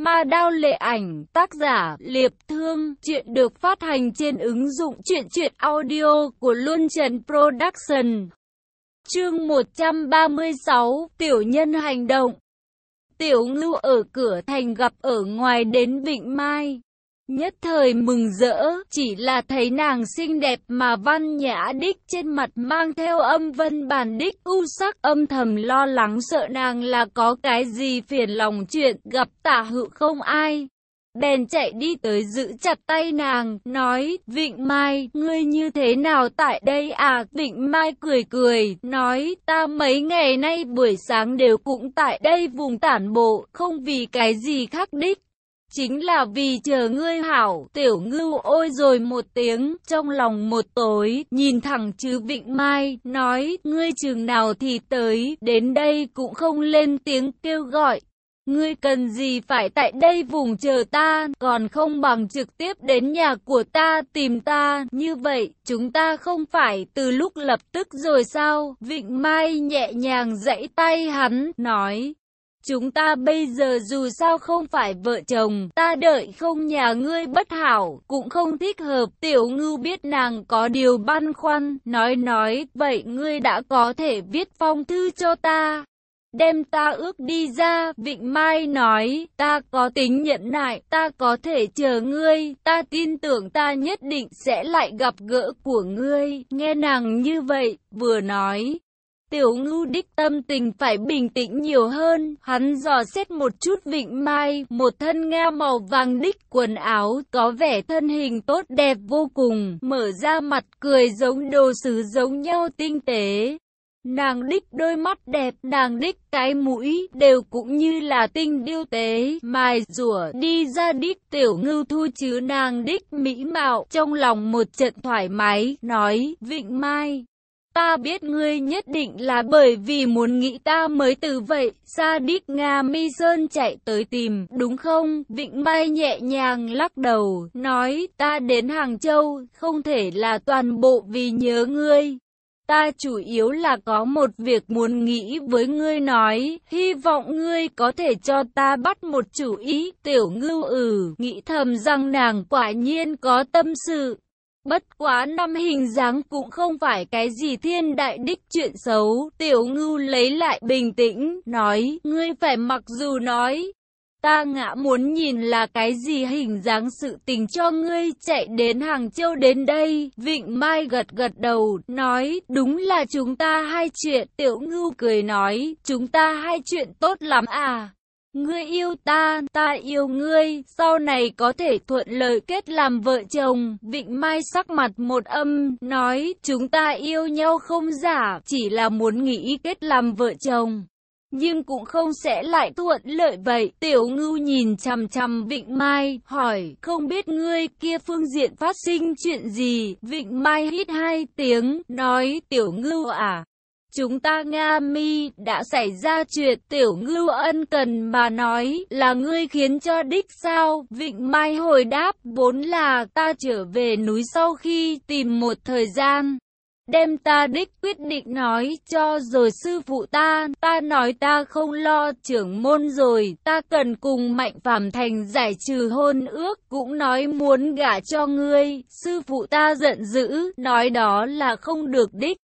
Ma đao lệ ảnh, tác giả, Liệp Thương, chuyện được phát hành trên ứng dụng truyện truyện audio của Luân Trần Production. Chương 136, Tiểu nhân hành động. Tiểu ngưu ở cửa thành gặp ở ngoài đến Vịnh Mai. Nhất thời mừng rỡ, chỉ là thấy nàng xinh đẹp mà văn nhã đích trên mặt mang theo âm vân bản đích u sắc âm thầm lo lắng sợ nàng là có cái gì phiền lòng chuyện gặp tả hữu không ai. Bèn chạy đi tới giữ chặt tay nàng, nói, Vịnh Mai, ngươi như thế nào tại đây à? Vịnh Mai cười cười, nói, ta mấy ngày nay buổi sáng đều cũng tại đây vùng tản bộ, không vì cái gì khác đích chính là vì chờ ngươi hảo, tiểu ngưu ôi rồi một tiếng, trong lòng một tối, nhìn thẳng chứ Vịnh Mai, nói, ngươi chừng nào thì tới, đến đây cũng không lên tiếng kêu gọi. Ngươi cần gì phải tại đây vùng chờ ta, còn không bằng trực tiếp đến nhà của ta tìm ta, như vậy, chúng ta không phải từ lúc lập tức rồi sao? Vịnh Mai nhẹ nhàng dãy tay hắn, nói, Chúng ta bây giờ dù sao không phải vợ chồng, ta đợi không nhà ngươi bất hảo, cũng không thích hợp. Tiểu ngưu biết nàng có điều băn khoăn, nói nói, vậy ngươi đã có thể viết phong thư cho ta. Đem ta ước đi ra, Vịnh Mai nói, ta có tính nhận nại, ta có thể chờ ngươi, ta tin tưởng ta nhất định sẽ lại gặp gỡ của ngươi. Nghe nàng như vậy, vừa nói, Tiểu ngưu đích tâm tình phải bình tĩnh nhiều hơn, hắn dò xét một chút vịnh mai, một thân nga màu vàng đích quần áo, có vẻ thân hình tốt đẹp vô cùng, mở ra mặt cười giống đồ sứ giống nhau tinh tế. Nàng đích đôi mắt đẹp, nàng đích cái mũi, đều cũng như là tinh điêu tế, mài rủa đi ra đích tiểu ngưu thu chứ nàng đích mỹ mạo, trong lòng một trận thoải mái, nói, vịnh mai. Ta biết ngươi nhất định là bởi vì muốn nghĩ ta mới từ vậy, Sa Đích Nga Mi Sơn chạy tới tìm, đúng không? Vịnh Mai nhẹ nhàng lắc đầu, nói, ta đến Hàng Châu, không thể là toàn bộ vì nhớ ngươi. Ta chủ yếu là có một việc muốn nghĩ với ngươi nói, hy vọng ngươi có thể cho ta bắt một chủ ý, tiểu ngưu ừ, nghĩ thầm rằng nàng quả nhiên có tâm sự. Bất quá năm hình dáng cũng không phải cái gì thiên đại đích chuyện xấu. Tiểu ngưu lấy lại bình tĩnh, nói, ngươi phải mặc dù nói. Ta ngã muốn nhìn là cái gì hình dáng sự tình cho ngươi chạy đến Hàng Châu đến đây. Vịnh Mai gật gật đầu, nói, đúng là chúng ta hai chuyện. Tiểu ngưu cười nói, chúng ta hai chuyện tốt lắm à. Ngươi yêu ta, ta yêu ngươi, sau này có thể thuận lợi kết làm vợ chồng. Vịnh Mai sắc mặt một âm, nói, chúng ta yêu nhau không giả, chỉ là muốn nghĩ kết làm vợ chồng. Nhưng cũng không sẽ lại thuận lợi vậy. Tiểu ngưu nhìn chằm chằm Vịnh Mai, hỏi, không biết ngươi kia phương diện phát sinh chuyện gì? Vịnh Mai hít hai tiếng, nói, tiểu ngưu à, Chúng ta Nga mi đã xảy ra chuyện tiểu ngưu ân cần mà nói là ngươi khiến cho đích sao. Vịnh Mai hồi đáp vốn là ta trở về núi sau khi tìm một thời gian. Đem ta đích quyết định nói cho rồi sư phụ ta, ta nói ta không lo trưởng môn rồi, ta cần cùng mạnh phàm thành giải trừ hôn ước, cũng nói muốn gả cho ngươi, sư phụ ta giận dữ, nói đó là không được đích.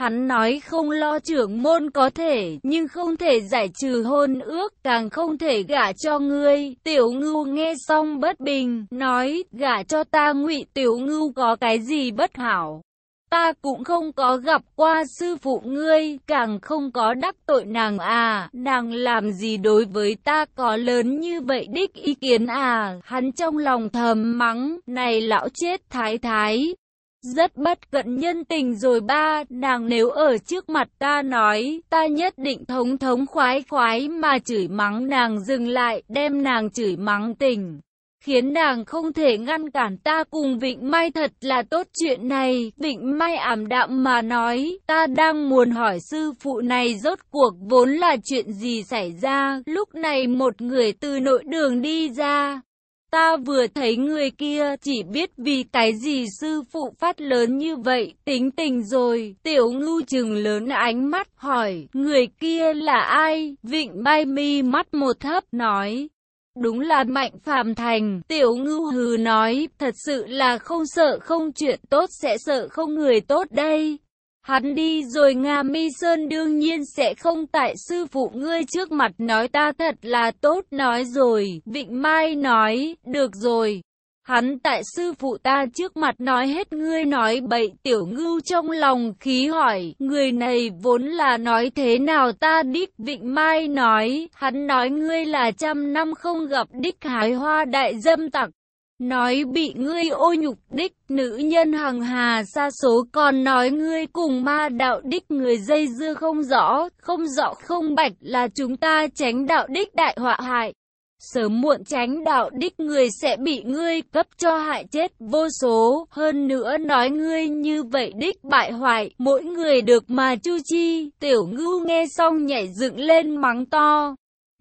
Hắn nói không lo trưởng môn có thể, nhưng không thể giải trừ hôn ước, càng không thể gả cho ngươi. Tiểu ngưu nghe xong bất bình, nói, gả cho ta ngụy tiểu ngưu có cái gì bất hảo. Ta cũng không có gặp qua sư phụ ngươi, càng không có đắc tội nàng à, nàng làm gì đối với ta có lớn như vậy đích ý kiến à, hắn trong lòng thầm mắng, này lão chết thái thái, rất bất cận nhân tình rồi ba, nàng nếu ở trước mặt ta nói, ta nhất định thống thống khoái khoái mà chửi mắng nàng dừng lại, đem nàng chửi mắng tình. Khiến nàng không thể ngăn cản ta cùng Vịnh Mai thật là tốt chuyện này. Vịnh Mai ảm đạm mà nói, ta đang muốn hỏi sư phụ này rốt cuộc vốn là chuyện gì xảy ra. Lúc này một người từ nội đường đi ra, Ta vừa thấy người kia chỉ biết vì cái gì sư phụ phát lớn như vậy, tính tình rồi. Tiểu ngưu chừng lớn ánh mắt hỏi, người kia là ai? Vịnh bay mi mắt một thấp nói. Đúng là Mạnh phàm Thành, tiểu ngưu hừ nói, thật sự là không sợ không chuyện tốt sẽ sợ không người tốt đây. Hắn đi rồi Nga Mi Sơn đương nhiên sẽ không tại sư phụ ngươi trước mặt nói ta thật là tốt nói rồi. Vịnh Mai nói, được rồi. Hắn tại sư phụ ta trước mặt nói hết ngươi nói bậy tiểu ngưu trong lòng khí hỏi, người này vốn là nói thế nào ta đích Vịnh Mai nói, hắn nói ngươi là trăm năm không gặp đích hái hoa đại dâm tặc. Nói bị ngươi ô nhục đích nữ nhân hằng hà xa số còn nói ngươi cùng ma đạo đích người dây dưa không rõ, không rõ không bạch là chúng ta tránh đạo đích đại họa hại. Sớm muộn tránh đạo đích người sẽ bị ngươi cấp cho hại chết vô số, hơn nữa nói ngươi như vậy đích bại hoại, mỗi người được mà chu chi, tiểu ngưu nghe xong nhảy dựng lên mắng to.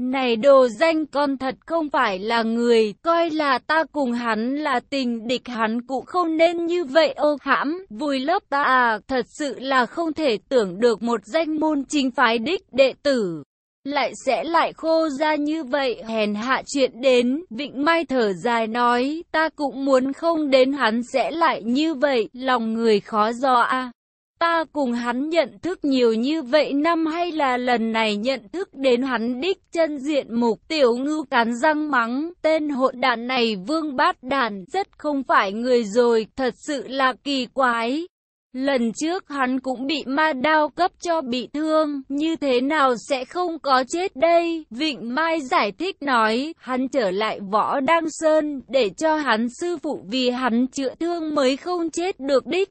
Này đồ danh con thật không phải là người, coi là ta cùng hắn là tình địch hắn cũng không nên như vậy ô hãm, vui lớp ta à, thật sự là không thể tưởng được một danh môn chính phái đích đệ tử. Lại sẽ lại khô ra như vậy, hèn hạ chuyện đến, Vịnh Mai thở dài nói, ta cũng muốn không đến hắn sẽ lại như vậy, lòng người khó do a à. Ta cùng hắn nhận thức nhiều như vậy năm hay là lần này nhận thức đến hắn đích chân diện mục tiểu ngư cắn răng mắng, tên hỗn đàn này vương bát đàn rất không phải người rồi, thật sự là kỳ quái. Lần trước hắn cũng bị ma đao cấp cho bị thương, như thế nào sẽ không có chết đây? Vịnh Mai giải thích nói, hắn trở lại võ đăng sơn, để cho hắn sư phụ vì hắn chữa thương mới không chết được đích.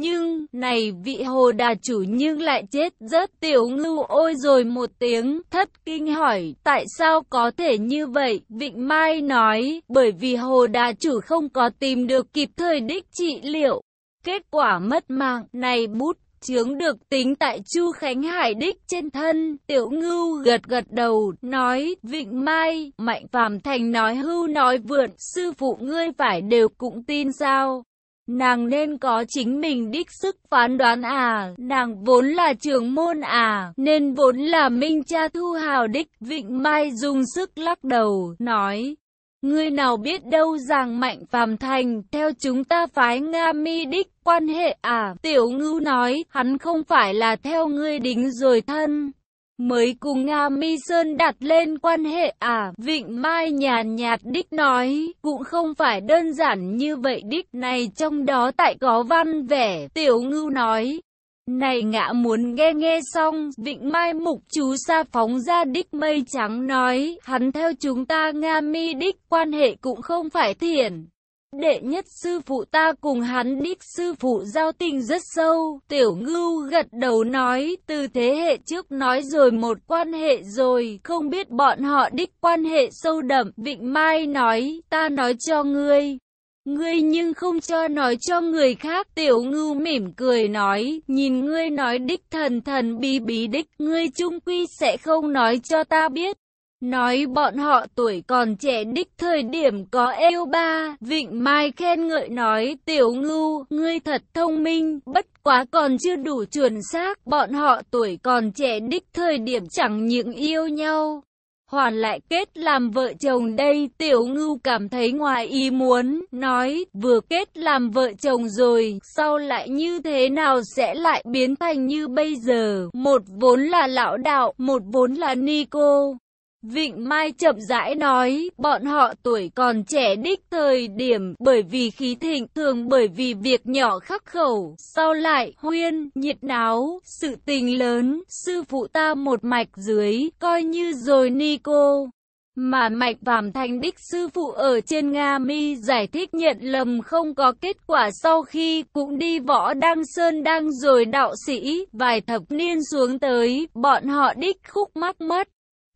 Nhưng, này vị hồ đà chủ nhưng lại chết rớt tiểu ngưu ôi rồi một tiếng, thất kinh hỏi, tại sao có thể như vậy? Vịnh Mai nói, bởi vì hồ đà chủ không có tìm được kịp thời đích trị liệu. Kết quả mất mạng, này bút chướng được tính tại Chu Khánh Hải đích trên thân, tiểu ngưu gật gật đầu, nói, Vịnh Mai, Mạnh Phàm Thành nói hưu nói vượn, sư phụ ngươi phải đều cũng tin sao? Nàng nên có chính mình đích sức phán đoán à, nàng vốn là trưởng môn à, nên vốn là minh cha thu hào đích, Vịnh Mai dùng sức lắc đầu, nói. Ngươi nào biết đâu rằng mạnh phàm thành, theo chúng ta phái Nga mi đích quan hệ à, tiểu ngưu nói, hắn không phải là theo ngươi đính rồi thân, mới cùng Nga Mi Sơn đặt lên quan hệ à, Vịnh Mai nhàn nhạt đích nói, cũng không phải đơn giản như vậy đích này trong đó tại có văn vẻ, tiểu ngưu nói. Này ngã muốn nghe nghe xong, Vịnh Mai mục chú sa phóng ra đích mây trắng nói, hắn theo chúng ta Nga mi đích quan hệ cũng không phải thiện. Đệ nhất sư phụ ta cùng hắn đích sư phụ giao tình rất sâu, tiểu ngưu gật đầu nói, từ thế hệ trước nói rồi một quan hệ rồi, không biết bọn họ đích quan hệ sâu đậm, Vịnh Mai nói, ta nói cho ngươi. Ngươi nhưng không cho nói cho người khác, tiểu ngưu mỉm cười nói, nhìn ngươi nói đích thần thần bí bí đích, ngươi trung quy sẽ không nói cho ta biết. Nói bọn họ tuổi còn trẻ đích thời điểm có yêu ba, Vịnh Mai khen ngợi nói, tiểu ngưu, ngươi thật thông minh, bất quá còn chưa đủ chuẩn xác, bọn họ tuổi còn trẻ đích thời điểm chẳng những yêu nhau. Hoàn lại kết làm vợ chồng đây, tiểu ngưu cảm thấy ngoài ý muốn, nói, vừa kết làm vợ chồng rồi, sau lại như thế nào sẽ lại biến thành như bây giờ, một vốn là lão đạo, một vốn là ni cô. Vịnh Mai chậm rãi nói, bọn họ tuổi còn trẻ đích thời điểm, bởi vì khí thịnh, thường bởi vì việc nhỏ khắc khẩu, sau lại, huyên, nhiệt náo, sự tình lớn, sư phụ ta một mạch dưới, coi như rồi ni cô. Mà mạch vàm thành đích sư phụ ở trên Nga mi giải thích nhận lầm không có kết quả sau khi cũng đi võ đăng sơn đăng rồi đạo sĩ, vài thập niên xuống tới, bọn họ đích khúc mắc mất.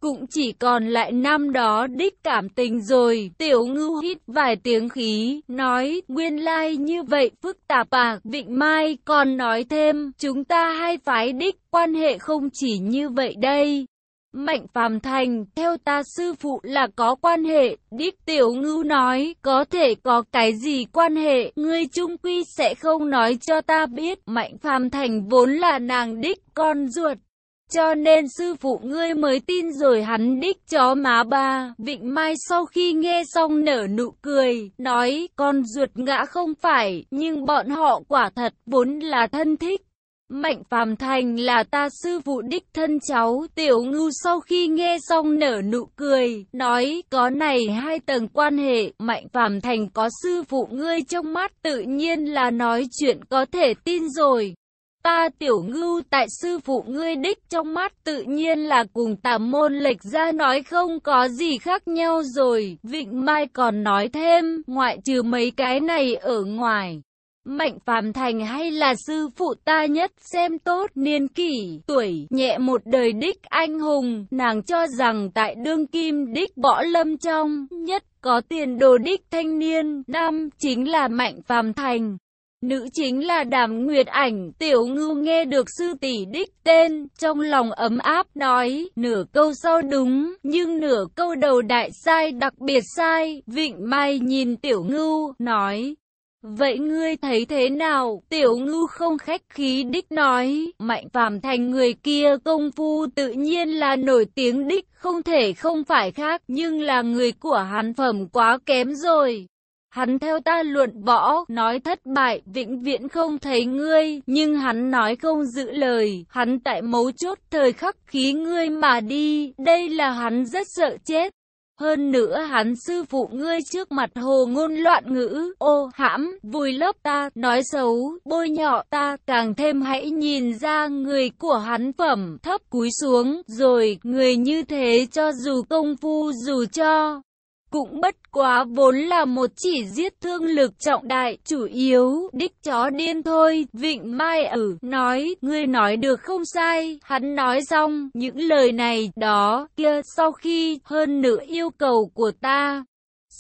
Cũng chỉ còn lại năm đó đích cảm tình rồi, tiểu ngưu hít vài tiếng khí, nói, nguyên lai like như vậy phức tạp à, Vịnh Mai còn nói thêm, chúng ta hai phái đích, quan hệ không chỉ như vậy đây. Mạnh phàm thành, theo ta sư phụ là có quan hệ, đích tiểu ngưu nói, có thể có cái gì quan hệ, ngươi trung quy sẽ không nói cho ta biết, mạnh phàm thành vốn là nàng đích con ruột cho nên sư phụ ngươi mới tin rồi hắn đích chó má ba. Vịnh Mai sau khi nghe xong nở nụ cười, nói con ruột ngã không phải, nhưng bọn họ quả thật vốn là thân thích. Mạnh Phàm Thành là ta sư phụ đích thân cháu, tiểu ngưu sau khi nghe xong nở nụ cười, nói có này hai tầng quan hệ, Mạnh Phàm Thành có sư phụ ngươi trong mắt tự nhiên là nói chuyện có thể tin rồi. Ta tiểu ngưu tại sư phụ ngươi đích trong mắt tự nhiên là cùng tà môn lệch ra nói không có gì khác nhau rồi. Vịnh Mai còn nói thêm, ngoại trừ mấy cái này ở ngoài. Mạnh phàm thành hay là sư phụ ta nhất xem tốt niên kỷ, tuổi, nhẹ một đời đích anh hùng, nàng cho rằng tại đương kim đích võ lâm trong, nhất có tiền đồ đích thanh niên, năm chính là mạnh phàm thành. Nữ chính là đàm nguyệt ảnh, tiểu ngưu nghe được sư tỷ đích tên, trong lòng ấm áp nói, nửa câu sau đúng, nhưng nửa câu đầu đại sai đặc biệt sai, vịnh mai nhìn tiểu ngưu, nói. Vậy ngươi thấy thế nào? Tiểu ngưu không khách khí đích nói, mạnh phàm thành người kia công phu tự nhiên là nổi tiếng đích, không thể không phải khác, nhưng là người của hắn phẩm quá kém rồi. Hắn theo ta luận võ, nói thất bại, vĩnh viễn không thấy ngươi, nhưng hắn nói không giữ lời, hắn tại mấu chốt thời khắc khí ngươi mà đi, đây là hắn rất sợ chết. Hơn nữa hắn sư phụ ngươi trước mặt hồ ngôn loạn ngữ, ô hãm, vùi lấp ta, nói xấu, bôi nhọ ta, càng thêm hãy nhìn ra người của hắn phẩm thấp cúi xuống, rồi người như thế cho dù công phu dù cho cũng bất quá vốn là một chỉ giết thương lực trọng đại, chủ yếu, đích chó điên thôi, Vịnh Mai ử, nói, ngươi nói được không sai, hắn nói xong, những lời này, đó, kia, sau khi, hơn nữa yêu cầu của ta.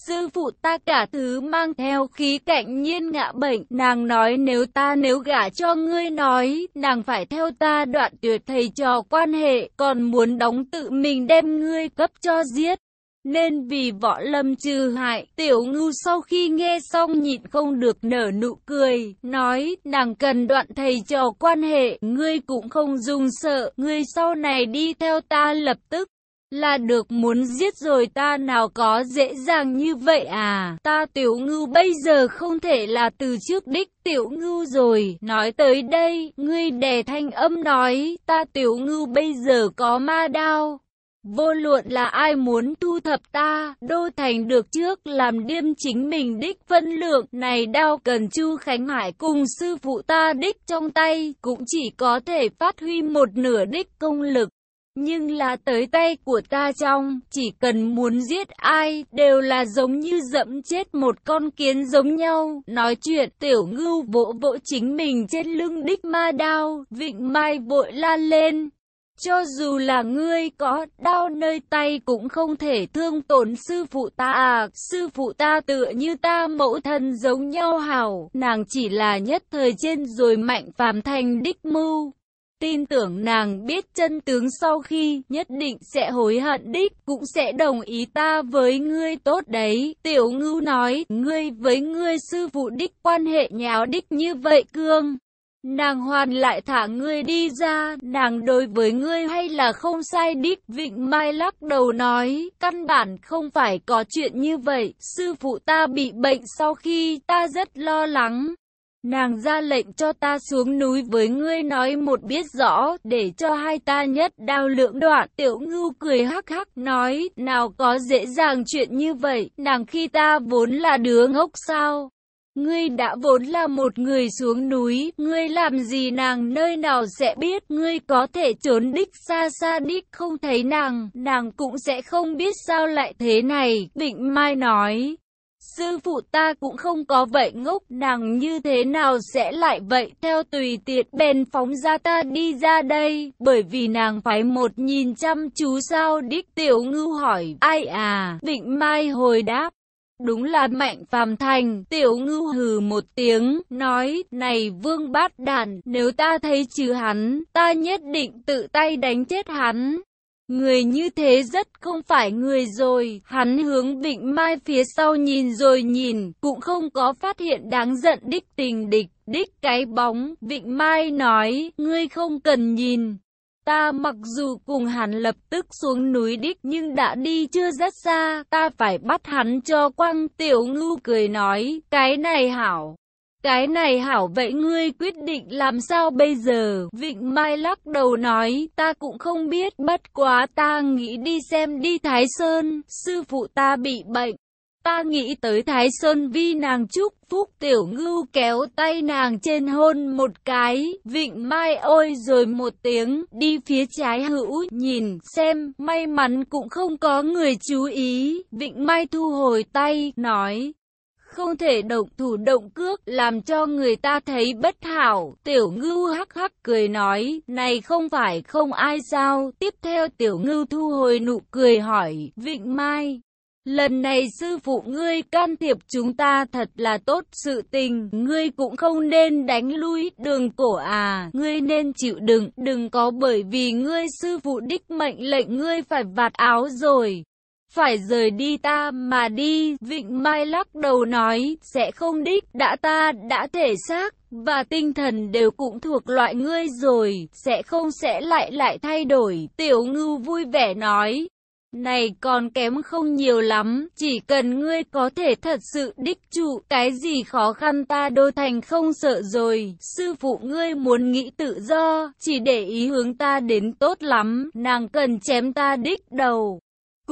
Sư phụ ta cả thứ mang theo khí cạnh nhiên ngạ bệnh, nàng nói nếu ta nếu gả cho ngươi nói, nàng phải theo ta đoạn tuyệt thầy trò quan hệ, còn muốn đóng tự mình đem ngươi cấp cho giết. Nên vì võ lâm trừ hại, tiểu ngưu sau khi nghe xong nhịn không được nở nụ cười, nói, nàng cần đoạn thầy trò quan hệ, ngươi cũng không dùng sợ, ngươi sau này đi theo ta lập tức. Là được muốn giết rồi ta nào có dễ dàng như vậy à, ta tiểu ngưu bây giờ không thể là từ trước đích tiểu ngưu rồi, nói tới đây, ngươi đè thanh âm nói, ta tiểu ngưu bây giờ có ma đao, Vô luận là ai muốn thu thập ta, đô thành được trước làm điêm chính mình đích phân lượng này đao cần Chu Khánh Hải cùng sư phụ ta đích trong tay, cũng chỉ có thể phát huy một nửa đích công lực. Nhưng là tới tay của ta trong, chỉ cần muốn giết ai, đều là giống như dẫm chết một con kiến giống nhau. Nói chuyện, tiểu ngưu vỗ vỗ chính mình trên lưng đích ma đao, vịnh mai vội la lên. Cho dù là ngươi có đau nơi tay cũng không thể thương tổn sư phụ ta à, sư phụ ta tựa như ta mẫu thân giống nhau hảo, nàng chỉ là nhất thời trên rồi mạnh phàm thành đích mưu. Tin tưởng nàng biết chân tướng sau khi nhất định sẽ hối hận đích, cũng sẽ đồng ý ta với ngươi tốt đấy. Tiểu ngưu nói, ngươi với ngươi sư phụ đích quan hệ nháo đích như vậy cương. Nàng hoàn lại thả ngươi đi ra, nàng đối với ngươi hay là không sai đích. Vịnh Mai lắc đầu nói, căn bản không phải có chuyện như vậy, sư phụ ta bị bệnh sau khi ta rất lo lắng. Nàng ra lệnh cho ta xuống núi với ngươi nói một biết rõ, để cho hai ta nhất đao lượng đoạn. Tiểu ngưu cười hắc hắc nói, nào có dễ dàng chuyện như vậy, nàng khi ta vốn là đứa ngốc sao. Ngươi đã vốn là một người xuống núi, ngươi làm gì nàng nơi nào sẽ biết, ngươi có thể trốn đích xa xa đích không thấy nàng, nàng cũng sẽ không biết sao lại thế này, Vịnh Mai nói. Sư phụ ta cũng không có vậy ngốc, nàng như thế nào sẽ lại vậy, theo tùy tiện bèn phóng ra ta đi ra đây, bởi vì nàng phải một nhìn chăm chú sao đích tiểu ngưu hỏi, ai à, Vịnh Mai hồi đáp. Đúng là mạnh phàm thành, tiểu ngưu hừ một tiếng, nói, này vương bát đàn, nếu ta thấy trừ hắn, ta nhất định tự tay đánh chết hắn. Người như thế rất không phải người rồi, hắn hướng Vịnh Mai phía sau nhìn rồi nhìn, cũng không có phát hiện đáng giận đích tình địch, đích cái bóng, Vịnh Mai nói, ngươi không cần nhìn, Ta mặc dù cùng hắn lập tức xuống núi đích nhưng đã đi chưa rất xa, ta phải bắt hắn cho quăng tiểu ngu cười nói, cái này hảo. Cái này hảo vậy ngươi quyết định làm sao bây giờ? Vịnh Mai lắc đầu nói, ta cũng không biết, bất quá ta nghĩ đi xem đi Thái Sơn, sư phụ ta bị bệnh. Ta nghĩ tới Thái Sơn vi nàng chúc phúc tiểu ngưu kéo tay nàng trên hôn một cái, vịnh mai ôi rồi một tiếng, đi phía trái hữu, nhìn, xem, may mắn cũng không có người chú ý, vịnh mai thu hồi tay, nói. Không thể động thủ động cước, làm cho người ta thấy bất hảo. Tiểu ngưu hắc hắc cười nói, này không phải không ai sao. Tiếp theo tiểu ngưu thu hồi nụ cười hỏi, Vịnh Mai, Lần này sư phụ ngươi can thiệp chúng ta thật là tốt sự tình, ngươi cũng không nên đánh lui đường cổ à, ngươi nên chịu đựng, đừng có bởi vì ngươi sư phụ đích mệnh lệnh ngươi phải vạt áo rồi. Phải rời đi ta mà đi, Vịnh Mai lắc đầu nói, sẽ không đích, đã ta đã thể xác, và tinh thần đều cũng thuộc loại ngươi rồi, sẽ không sẽ lại lại thay đổi, tiểu ngưu vui vẻ nói. Này còn kém không nhiều lắm, chỉ cần ngươi có thể thật sự đích trụ, cái gì khó khăn ta đô thành không sợ rồi, sư phụ ngươi muốn nghĩ tự do, chỉ để ý hướng ta đến tốt lắm, nàng cần chém ta đích đầu.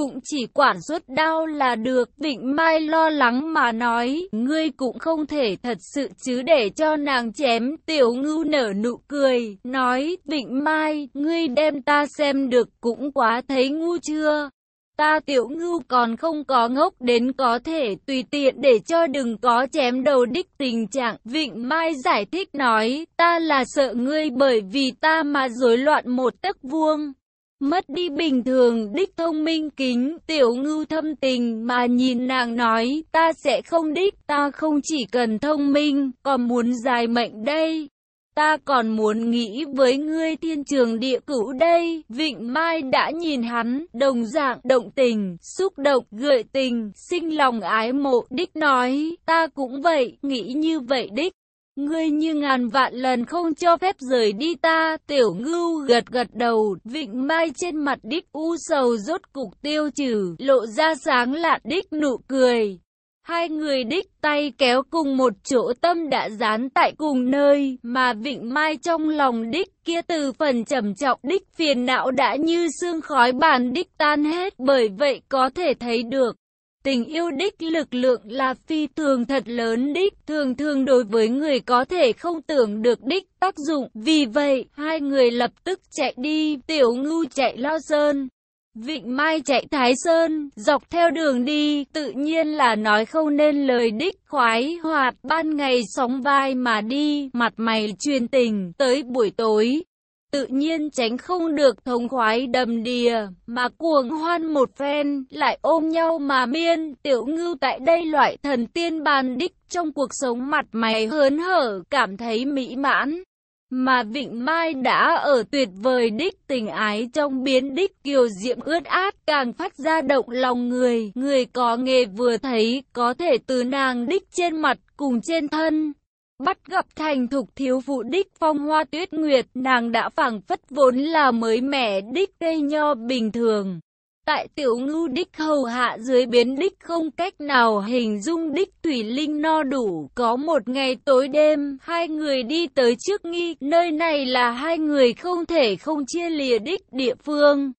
Cũng chỉ quản rút đau là được, Vịnh Mai lo lắng mà nói, ngươi cũng không thể thật sự chứ để cho nàng chém, tiểu ngưu nở nụ cười, nói, Vịnh Mai, ngươi đem ta xem được cũng quá thấy ngu chưa? Ta tiểu ngưu còn không có ngốc đến có thể tùy tiện để cho đừng có chém đầu đích tình trạng. Vịnh Mai giải thích nói, ta là sợ ngươi bởi vì ta mà rối loạn một tấc vuông. Mất đi bình thường đích thông minh kính, tiểu ngưu thâm tình mà nhìn nàng nói, ta sẽ không đích, ta không chỉ cần thông minh, còn muốn dài mệnh đây. Ta còn muốn nghĩ với ngươi thiên trường địa cửu đây, Vịnh Mai đã nhìn hắn, đồng dạng, động tình, xúc động, gợi tình, sinh lòng ái mộ, đích nói, ta cũng vậy, nghĩ như vậy đích. Ngươi như ngàn vạn lần không cho phép rời đi ta, tiểu ngưu gật gật đầu, vịnh mai trên mặt đích u sầu rốt cục tiêu trừ, lộ ra sáng lạn đích nụ cười. Hai người đích tay kéo cùng một chỗ tâm đã dán tại cùng nơi, mà vịnh mai trong lòng đích kia từ phần trầm trọng đích phiền não đã như xương khói bàn đích tan hết, bởi vậy có thể thấy được. Tình yêu đích lực lượng là phi thường thật lớn đích, thường thường đối với người có thể không tưởng được đích tác dụng. Vì vậy, hai người lập tức chạy đi, tiểu ngưu chạy lo sơn. Vịnh Mai chạy Thái Sơn, dọc theo đường đi, tự nhiên là nói không nên lời đích khoái hoạt, ban ngày sóng vai mà đi, mặt mày truyền tình, tới buổi tối. Tự nhiên tránh không được thống khoái đầm đìa, mà cuồng hoan một phen, lại ôm nhau mà miên, tiểu ngưu tại đây loại thần tiên bàn đích trong cuộc sống mặt mày hớn hở, cảm thấy mỹ mãn. Mà Vịnh Mai đã ở tuyệt vời đích tình ái trong biến đích kiều diệm ướt át càng phát ra động lòng người. Người có nghề vừa thấy có thể từ nàng đích trên mặt cùng trên thân. Bắt gặp thành thục thiếu phụ đích phong hoa tuyết nguyệt nàng đã phảng phất vốn là mới mẻ đích cây nho bình thường. Tại tiểu ngưu đích hầu hạ dưới biến đích không cách nào hình dung đích thủy linh no đủ. Có một ngày tối đêm, hai người đi tới trước nghi, nơi này là hai người không thể không chia lìa đích địa phương.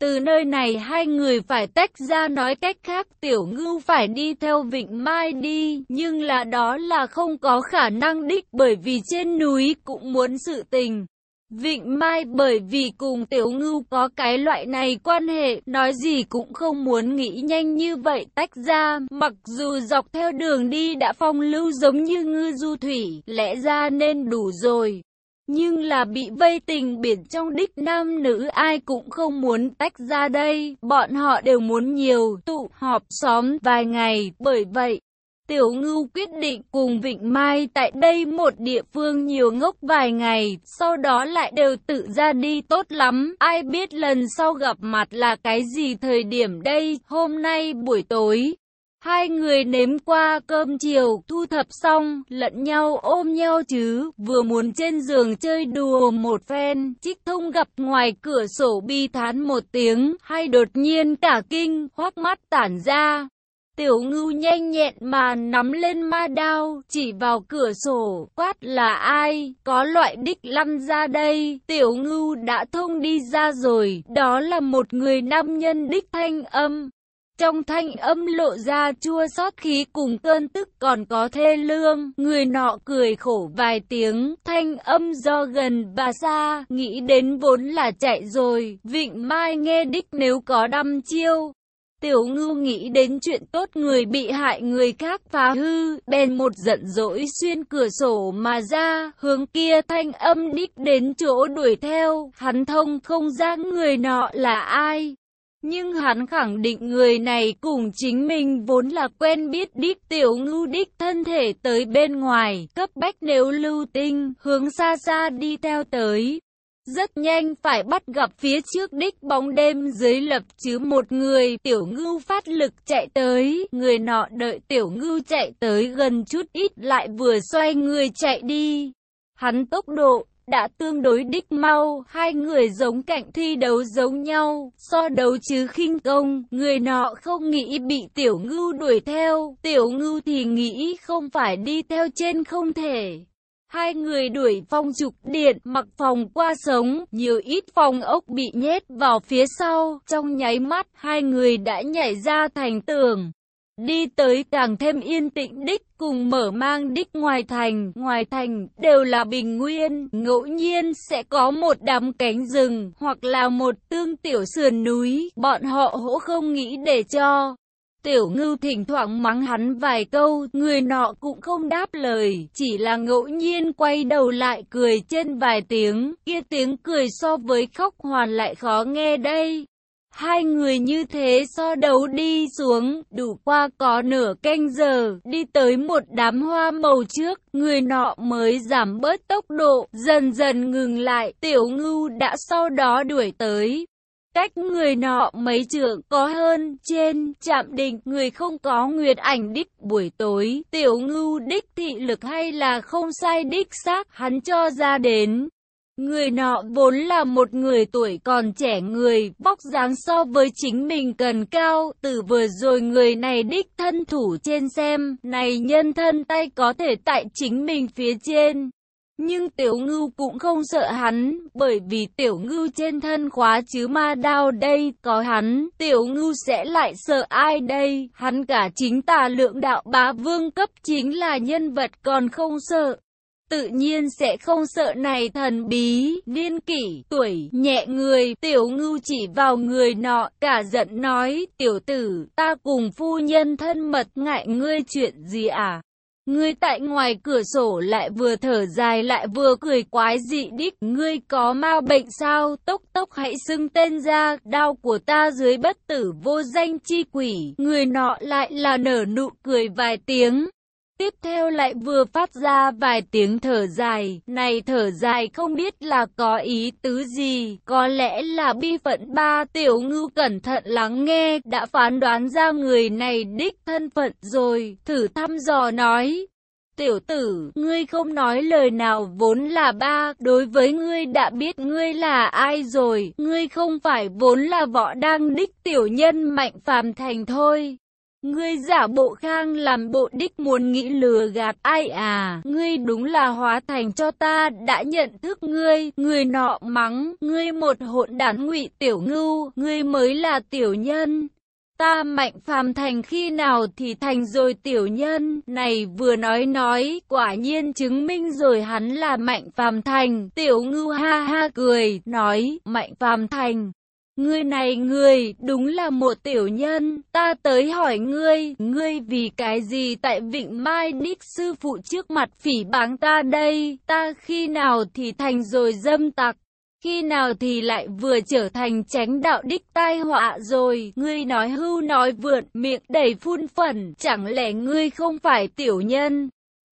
Từ nơi này hai người phải tách ra nói cách khác tiểu ngưu phải đi theo vịnh mai đi, nhưng là đó là không có khả năng đích bởi vì trên núi cũng muốn sự tình. Vịnh Mai bởi vì cùng Tiểu Ngưu có cái loại này quan hệ, nói gì cũng không muốn nghĩ nhanh như vậy tách ra, mặc dù dọc theo đường đi đã phong lưu giống như ngư du thủy, lẽ ra nên đủ rồi. Nhưng là bị vây tình biển trong đích nam nữ ai cũng không muốn tách ra đây, bọn họ đều muốn nhiều tụ họp xóm vài ngày, bởi vậy, Tiểu ngưu quyết định cùng Vịnh Mai tại đây một địa phương nhiều ngốc vài ngày, sau đó lại đều tự ra đi tốt lắm. Ai biết lần sau gặp mặt là cái gì thời điểm đây, hôm nay buổi tối. Hai người nếm qua cơm chiều, thu thập xong, lẫn nhau ôm nhau chứ, vừa muốn trên giường chơi đùa một phen, trích thông gặp ngoài cửa sổ bi thán một tiếng, hay đột nhiên cả kinh, hoác mắt tản ra. Tiểu ngưu nhanh nhẹn mà nắm lên ma đao, chỉ vào cửa sổ, quát là ai, có loại đích lăn ra đây, tiểu ngưu đã thông đi ra rồi, đó là một người nam nhân đích thanh âm. Trong thanh âm lộ ra chua xót khí cùng cơn tức còn có thê lương, người nọ cười khổ vài tiếng, thanh âm do gần và xa, nghĩ đến vốn là chạy rồi, vịnh mai nghe đích nếu có đăm chiêu. Tiểu ngư nghĩ đến chuyện tốt người bị hại người khác phá hư, bèn một giận dỗi xuyên cửa sổ mà ra, hướng kia thanh âm đích đến chỗ đuổi theo, hắn thông không ra người nọ là ai. Nhưng hắn khẳng định người này cùng chính mình vốn là quen biết đích tiểu ngưu đích thân thể tới bên ngoài, cấp bách nếu lưu tinh, hướng xa xa đi theo tới. Rất nhanh phải bắt gặp phía trước đích bóng đêm dưới lập chứ một người tiểu ngưu phát lực chạy tới, người nọ đợi tiểu ngưu chạy tới gần chút ít lại vừa xoay người chạy đi. Hắn tốc độ, đã tương đối đích mau, hai người giống cạnh thi đấu giống nhau, so đấu chứ khinh công, người nọ không nghĩ bị tiểu ngưu đuổi theo, tiểu ngưu thì nghĩ không phải đi theo trên không thể. Hai người đuổi phong trục điện, mặc phòng qua sống, nhiều ít phòng ốc bị nhét vào phía sau, trong nháy mắt hai người đã nhảy ra thành tường. Đi tới càng thêm yên tĩnh đích cùng mở mang đích ngoài thành, ngoài thành đều là bình nguyên, ngẫu nhiên sẽ có một đám cánh rừng hoặc là một tương tiểu sườn núi, bọn họ hỗ không nghĩ để cho. Tiểu ngưu thỉnh thoảng mắng hắn vài câu, người nọ cũng không đáp lời, chỉ là ngẫu nhiên quay đầu lại cười trên vài tiếng, kia tiếng cười so với khóc hoàn lại khó nghe đây. Hai người như thế so đấu đi xuống, đủ qua có nửa canh giờ, đi tới một đám hoa màu trước, người nọ mới giảm bớt tốc độ, dần dần ngừng lại, tiểu ngưu đã sau đó đuổi tới. Cách người nọ mấy trượng có hơn, trên, chạm đỉnh, người không có nguyệt ảnh đích buổi tối, tiểu ngưu đích thị lực hay là không sai đích xác, hắn cho ra đến. Người nọ vốn là một người tuổi còn trẻ người, vóc dáng so với chính mình cần cao, từ vừa rồi người này đích thân thủ trên xem, này nhân thân tay có thể tại chính mình phía trên. Nhưng tiểu ngưu cũng không sợ hắn, bởi vì tiểu ngưu trên thân khóa chứ ma đao đây, có hắn, tiểu ngưu sẽ lại sợ ai đây, hắn cả chính tà lượng đạo bá vương cấp chính là nhân vật còn không sợ tự nhiên sẽ không sợ này thần bí, niên kỷ, tuổi, nhẹ người, tiểu ngưu chỉ vào người nọ, cả giận nói, tiểu tử, ta cùng phu nhân thân mật ngại ngươi chuyện gì à? Ngươi tại ngoài cửa sổ lại vừa thở dài lại vừa cười quái dị đích, ngươi có ma bệnh sao, tốc tốc hãy xưng tên ra, đau của ta dưới bất tử vô danh chi quỷ, người nọ lại là nở nụ cười vài tiếng. Tiếp theo lại vừa phát ra vài tiếng thở dài, này thở dài không biết là có ý tứ gì, có lẽ là bi phận ba tiểu ngư cẩn thận lắng nghe, đã phán đoán ra người này đích thân phận rồi, thử thăm dò nói. Tiểu tử, ngươi không nói lời nào vốn là ba, đối với ngươi đã biết ngươi là ai rồi, ngươi không phải vốn là võ đang đích tiểu nhân mạnh phàm thành thôi. Ngươi giả bộ khang làm bộ đích muốn nghĩ lừa gạt ai à, ngươi đúng là hóa thành cho ta đã nhận thức ngươi, người nọ mắng, ngươi một hỗn đản ngụy tiểu ngưu, ngươi mới là tiểu nhân. Ta mạnh phàm thành khi nào thì thành rồi tiểu nhân, này vừa nói nói, quả nhiên chứng minh rồi hắn là mạnh phàm thành, tiểu ngưu ha ha cười, nói, mạnh phàm thành. Ngươi này ngươi, đúng là một tiểu nhân, ta tới hỏi ngươi, ngươi vì cái gì tại Vịnh Mai Đích sư phụ trước mặt phỉ báng ta đây, ta khi nào thì thành rồi dâm tặc, khi nào thì lại vừa trở thành tránh đạo đích tai họa rồi, ngươi nói hưu nói vượn, miệng đầy phun phẩn, chẳng lẽ ngươi không phải tiểu nhân?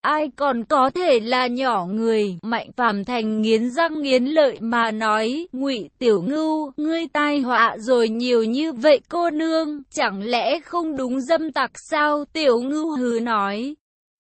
Ai còn có thể là nhỏ người. Mạnh phàm thành nghiến răng nghiến lợi mà nói, ngụy tiểu ngưu, ngươi tai họa rồi nhiều như vậy cô nương, chẳng lẽ không đúng dâm tặc sao? Tiểu ngưu hứ nói.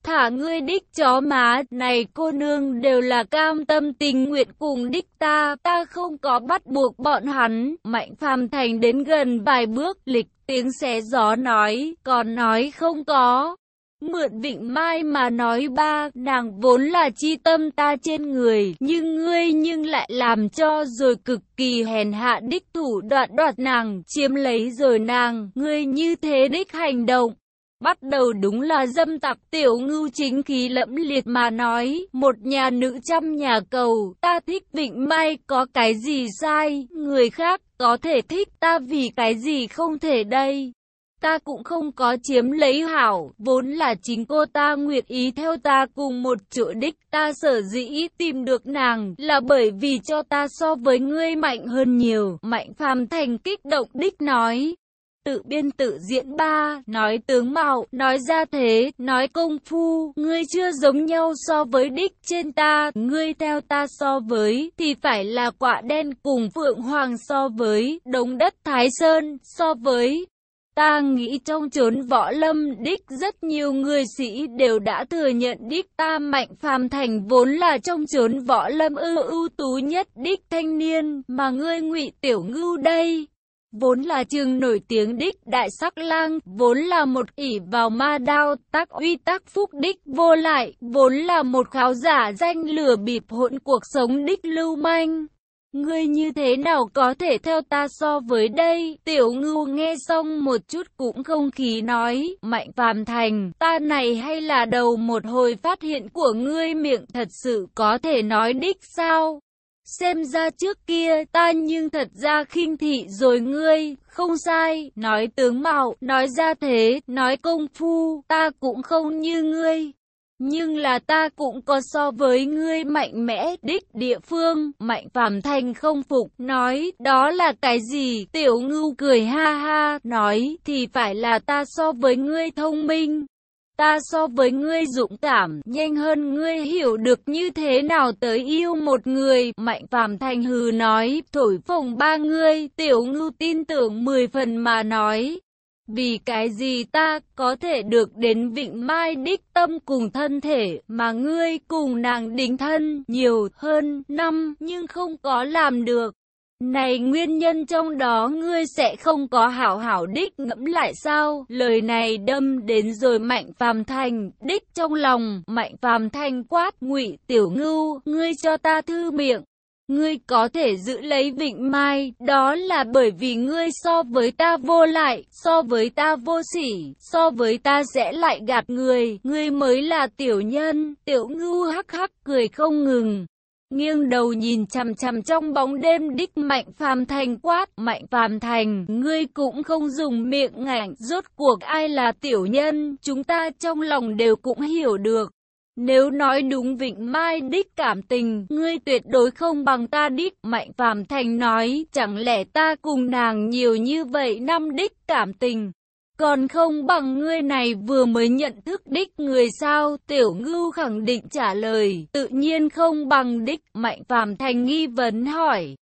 Thả ngươi đích chó má, này cô nương đều là cam tâm tình nguyện cùng đích ta, ta không có bắt buộc bọn hắn. Mạnh phàm thành đến gần vài bước, lịch tiếng xé gió nói, còn nói không có. Mượn vịnh mai mà nói ba, nàng vốn là chi tâm ta trên người, nhưng ngươi nhưng lại làm cho rồi cực kỳ hèn hạ đích thủ đoạn đoạt nàng, chiếm lấy rồi nàng, ngươi như thế đích hành động. Bắt đầu đúng là dâm tặc tiểu ngưu chính khí lẫm liệt mà nói, một nhà nữ trăm nhà cầu, ta thích vịnh mai có cái gì sai, người khác có thể thích ta vì cái gì không thể đây. Ta cũng không có chiếm lấy hảo, vốn là chính cô ta nguyện ý theo ta cùng một chỗ đích, ta sở dĩ tìm được nàng, là bởi vì cho ta so với ngươi mạnh hơn nhiều, mạnh phàm thành kích động đích nói. Tự biên tự diễn ba, nói tướng mạo, nói ra thế, nói công phu, ngươi chưa giống nhau so với đích trên ta, ngươi theo ta so với, thì phải là quả đen cùng phượng hoàng so với, đống đất Thái Sơn, so với. Ta nghĩ trong chốn võ lâm đích rất nhiều người sĩ đều đã thừa nhận đích ta mạnh phàm thành vốn là trong chốn võ lâm ưu ưu tú nhất đích thanh niên mà ngươi ngụy tiểu ngưu đây vốn là trường nổi tiếng đích đại sắc lang, vốn là một ỷ vào ma đao, tác uy tác phúc đích vô lại, vốn là một kháo giả danh lừa bịp hỗn cuộc sống đích lưu manh. Ngươi như thế nào có thể theo ta so với đây? Tiểu ngưu nghe xong một chút cũng không khí nói, mạnh phàm thành, ta này hay là đầu một hồi phát hiện của ngươi miệng thật sự có thể nói đích sao? Xem ra trước kia ta nhưng thật ra khinh thị rồi ngươi, không sai, nói tướng mạo, nói ra thế, nói công phu, ta cũng không như ngươi. Nhưng là ta cũng có so với ngươi mạnh mẽ đích địa phương, mạnh phàm thành không phục, nói, đó là cái gì? Tiểu ngưu cười ha ha, nói, thì phải là ta so với ngươi thông minh, Ta so với ngươi dũng cảm, nhanh hơn ngươi hiểu được như thế nào tới yêu một người. Mạnh phàm thành hừ nói, thổi phồng ba ngươi, tiểu ngưu tin tưởng mười phần mà nói. Vì cái gì ta có thể được đến vịnh mai đích tâm cùng thân thể mà ngươi cùng nàng đính thân nhiều hơn năm nhưng không có làm được. Này nguyên nhân trong đó ngươi sẽ không có hảo hảo đích ngẫm lại sao? Lời này đâm đến rồi mạnh phàm thành, đích trong lòng, mạnh phàm thành quát, ngụy tiểu ngưu, ngươi cho ta thư miệng. Ngươi có thể giữ lấy vịnh mai, đó là bởi vì ngươi so với ta vô lại, so với ta vô sỉ, so với ta sẽ lại gạt người, ngươi mới là tiểu nhân, tiểu ngưu hắc hắc cười không ngừng. Nghiêng đầu nhìn chằm chằm trong bóng đêm đích mạnh phàm thành quát, mạnh phàm thành, ngươi cũng không dùng miệng ngạnh, rốt cuộc ai là tiểu nhân, chúng ta trong lòng đều cũng hiểu được. Nếu nói đúng Vịnh Mai đích cảm tình, ngươi tuyệt đối không bằng ta đích, Mạnh Phàm Thành nói, chẳng lẽ ta cùng nàng nhiều như vậy năm đích cảm tình, còn không bằng ngươi này vừa mới nhận thức đích người sao, tiểu ngưu khẳng định trả lời, tự nhiên không bằng đích, mạnh phàm thành nghi vấn hỏi.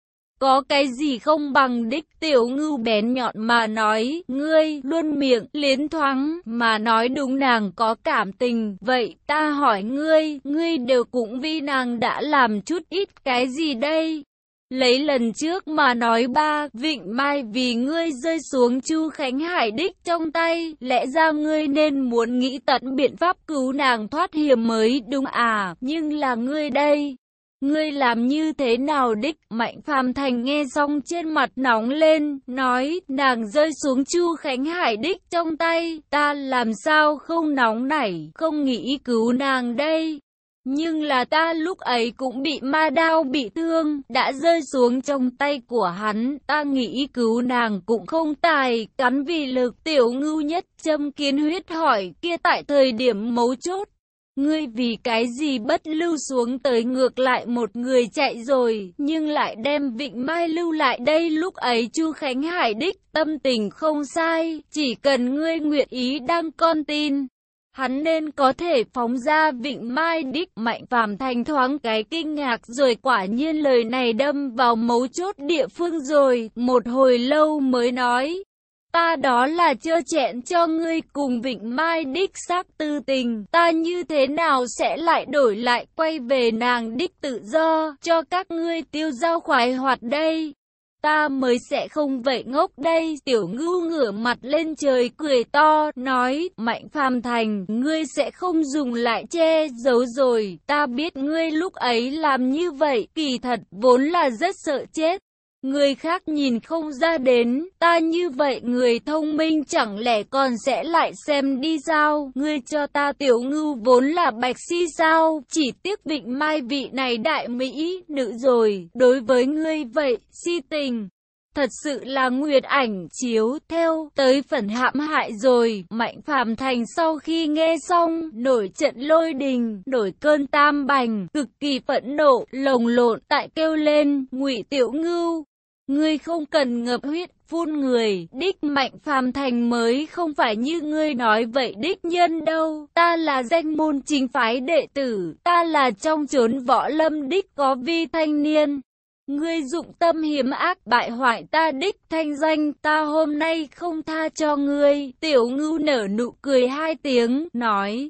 Có cái gì không bằng đích tiểu ngưu bén nhọn mà nói, ngươi luôn miệng liến thoáng mà nói đúng nàng có cảm tình, vậy ta hỏi ngươi, ngươi đều cũng vì nàng đã làm chút ít cái gì đây? Lấy lần trước mà nói ba, Vịnh Mai vì ngươi rơi xuống Chu Khánh Hải đích trong tay, lẽ ra ngươi nên muốn nghĩ tận biện pháp cứu nàng thoát hiểm mới đúng à, nhưng là ngươi đây. Ngươi làm như thế nào đích? Mạnh Phàm Thành nghe xong trên mặt nóng lên, nói, nàng rơi xuống Chu Khánh Hải đích trong tay, ta làm sao không nóng nảy, không nghĩ cứu nàng đây. Nhưng là ta lúc ấy cũng bị ma đao bị thương, đã rơi xuống trong tay của hắn, ta nghĩ cứu nàng cũng không tài, cắn vì lực tiểu ngưu nhất châm kiến huyết hỏi kia tại thời điểm mấu chốt. Ngươi vì cái gì bất lưu xuống tới ngược lại một người chạy rồi, nhưng lại đem vịnh mai lưu lại đây lúc ấy Chu Khánh Hải đích tâm tình không sai, chỉ cần ngươi nguyện ý đăng con tin. Hắn nên có thể phóng ra vịnh Mai Đích Mạnh Phàm Thành thoáng cái kinh ngạc rồi quả nhiên lời này đâm vào mấu chốt địa phương rồi, một hồi lâu mới nói. Ta đó là chơ chẹn cho ngươi cùng Vịnh Mai Đích xác tư tình, ta như thế nào sẽ lại đổi lại quay về nàng đích tự do, cho các ngươi tiêu giao khoái hoạt đây. Ta mới sẽ không vậy ngốc đây, tiểu ngưu ngửa mặt lên trời cười to, nói, mạnh phàm thành, ngươi sẽ không dùng lại che giấu rồi, ta biết ngươi lúc ấy làm như vậy, kỳ thật, vốn là rất sợ chết. Người khác nhìn không ra đến, ta như vậy người thông minh chẳng lẽ còn sẽ lại xem đi sao? Ngươi cho ta tiểu ngưu vốn là bạch si sao? Chỉ tiếc vịnh mai vị này đại Mỹ, nữ rồi, đối với ngươi vậy, si tình. Thật sự là nguyệt ảnh chiếu theo tới phần hãm hại rồi. Mạnh phàm thành sau khi nghe xong, nổi trận lôi đình, nổi cơn tam bành, cực kỳ phẫn nộ, lồng lộn tại kêu lên, ngụy tiểu ngưu, Ngươi không cần ngập huyết, phun người, đích mạnh phàm thành mới không phải như ngươi nói vậy đích nhân đâu. Ta là danh môn chính phái đệ tử, ta là trong chốn võ lâm đích có vi thanh niên. Ngươi dụng tâm hiểm ác bại hoại ta đích thanh danh, ta hôm nay không tha cho ngươi. Tiểu ngưu nở nụ cười hai tiếng, nói.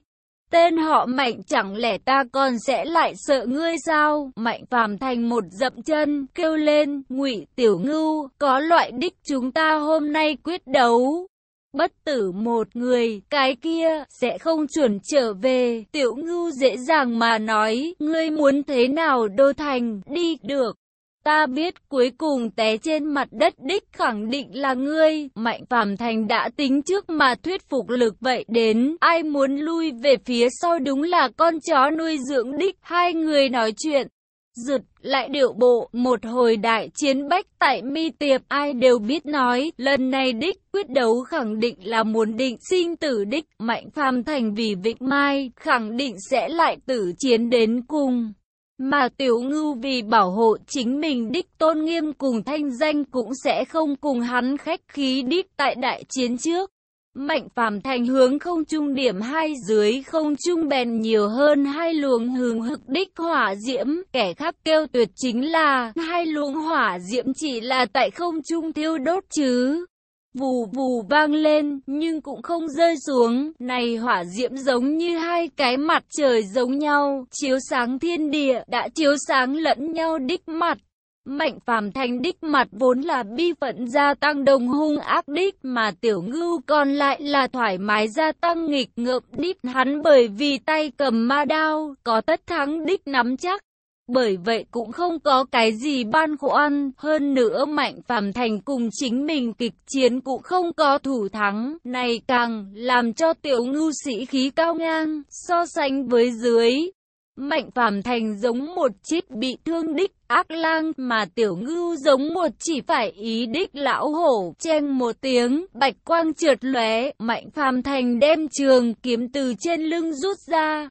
Tên họ Mạnh chẳng lẽ ta còn sẽ lại sợ ngươi sao? Mạnh phàm thành một dậm chân, kêu lên, ngụy tiểu ngưu, có loại đích chúng ta hôm nay quyết đấu. Bất tử một người, cái kia, sẽ không chuẩn trở về. Tiểu ngưu dễ dàng mà nói, ngươi muốn thế nào đô thành, đi được. Ta biết cuối cùng té trên mặt đất đích khẳng định là ngươi, Mạnh Phàm Thành đã tính trước mà thuyết phục lực vậy đến, ai muốn lui về phía sau đúng là con chó nuôi dưỡng đích, hai người nói chuyện. giật lại điệu bộ, một hồi đại chiến bách tại mi tiệp, ai đều biết nói, lần này đích quyết đấu khẳng định là muốn định sinh tử đích, Mạnh Phàm Thành vì Vịnh Mai, khẳng định sẽ lại tử chiến đến cùng. Mà tiểu ngưu vì bảo hộ chính mình đích tôn nghiêm cùng thanh danh cũng sẽ không cùng hắn khách khí đích tại đại chiến trước. Mạnh phàm thành hướng không trung điểm hai dưới không trung bèn nhiều hơn hai luồng hừng hực đích hỏa diễm, kẻ khác kêu tuyệt chính là hai luồng hỏa diễm chỉ là tại không trung thiêu đốt chứ. Vù vù vang lên, nhưng cũng không rơi xuống, này hỏa diễm giống như hai cái mặt trời giống nhau, chiếu sáng thiên địa, đã chiếu sáng lẫn nhau đích mặt. Mạnh phàm thành đích mặt vốn là bi phận gia tăng đồng hung ác đích mà tiểu ngưu còn lại là thoải mái gia tăng nghịch ngợm đích. Hắn bởi vì tay cầm ma đao, có tất thắng đích nắm chắc bởi vậy cũng không có cái gì ban khoan, hơn nữa Mạnh Phàm Thành cùng chính mình kịch chiến cũng không có thủ thắng, này càng làm cho tiểu ngưu sĩ khí cao ngang, so sánh với dưới. Mạnh Phàm Thành giống một chiếc bị thương đích ác lang mà tiểu ngưu giống một chỉ phải ý đích lão hổ, chen một tiếng, bạch quang trượt lóe, Mạnh Phàm Thành đem trường kiếm từ trên lưng rút ra,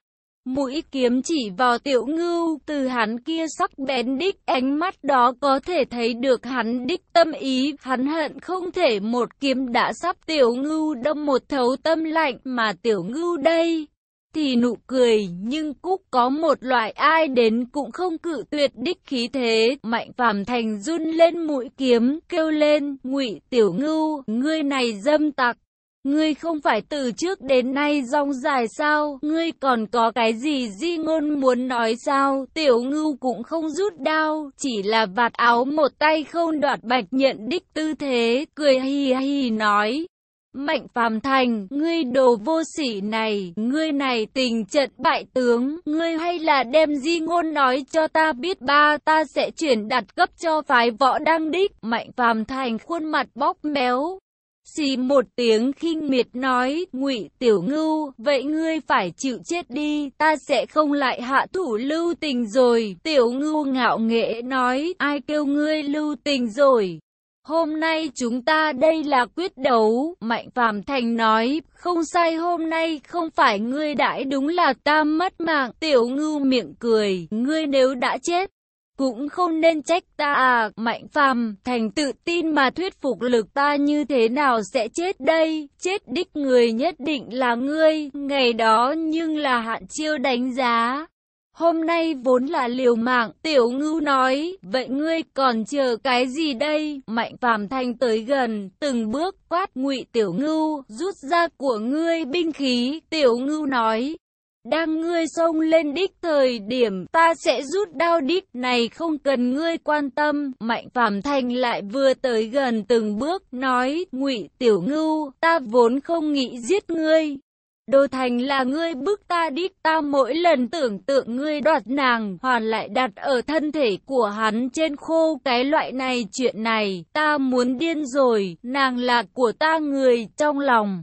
Mũi kiếm chỉ vào tiểu ngưu, từ hắn kia sắc bén đích, ánh mắt đó có thể thấy được hắn đích tâm ý, hắn hận không thể một kiếm đã sắp tiểu ngưu đâm một thấu tâm lạnh mà tiểu ngưu đây. Thì nụ cười, nhưng Cúc có một loại ai đến cũng không cự tuyệt đích khí thế, mạnh phàm thành run lên mũi kiếm, kêu lên, ngụy tiểu ngưu, ngươi này dâm tặc. Ngươi không phải từ trước đến nay rong dài sao, ngươi còn có cái gì di ngôn muốn nói sao, tiểu ngưu cũng không rút đau, chỉ là vạt áo một tay không đoạt bạch nhận đích tư thế, cười hì hì nói. Mạnh phàm thành, ngươi đồ vô sỉ này, ngươi này tình trận bại tướng, ngươi hay là đem di ngôn nói cho ta biết ba, ta sẽ chuyển đặt cấp cho phái võ đăng đích. Mạnh phàm thành khuôn mặt bóc méo, Xì một tiếng khinh miệt nói, ngụy tiểu ngưu, vậy ngươi phải chịu chết đi, ta sẽ không lại hạ thủ lưu tình rồi. Tiểu ngưu ngạo nghệ nói, ai kêu ngươi lưu tình rồi. Hôm nay chúng ta đây là quyết đấu, Mạnh Phàm Thành nói, không sai hôm nay không phải ngươi đãi đúng là ta mất mạng, tiểu ngưu miệng cười, ngươi nếu đã chết, cũng không nên trách ta à, Mạnh Phàm thành tự tin mà thuyết phục lực ta như thế nào sẽ chết đây, chết đích người nhất định là ngươi, ngày đó nhưng là hạn chiêu đánh giá. Hôm nay vốn là liều mạng, tiểu ngưu nói, vậy ngươi còn chờ cái gì đây? Mạnh phàm thanh tới gần, từng bước quát ngụy tiểu ngưu, rút ra của ngươi binh khí, tiểu ngưu nói. Đang ngươi xông lên đích thời điểm, ta sẽ rút đao đích này không cần ngươi quan tâm. Mạnh phàm thành lại vừa tới gần từng bước, nói, ngụy tiểu ngưu, ta vốn không nghĩ giết ngươi. Đô Thành là ngươi bức ta đích ta mỗi lần tưởng tượng ngươi đoạt nàng, hoàn lại đặt ở thân thể của hắn trên khô cái loại này chuyện này, ta muốn điên rồi nàng là của ta người trong lòng.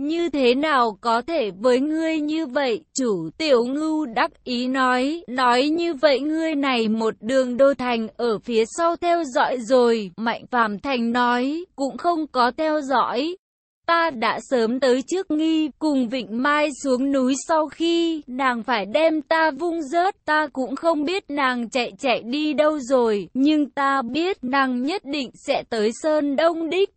Như thế nào có thể với ngươi như vậy? Chủ tiểu ngưu đắc ý nói, nói như vậy ngươi này một đường đô thành ở phía sau theo dõi rồi. Mạnh phàm thành nói, cũng không có theo dõi. Ta đã sớm tới trước nghi, cùng Vịnh Mai xuống núi sau khi nàng phải đem ta vung rớt, ta cũng không biết nàng chạy chạy đi đâu rồi, nhưng ta biết nàng nhất định sẽ tới Sơn Đông Đích.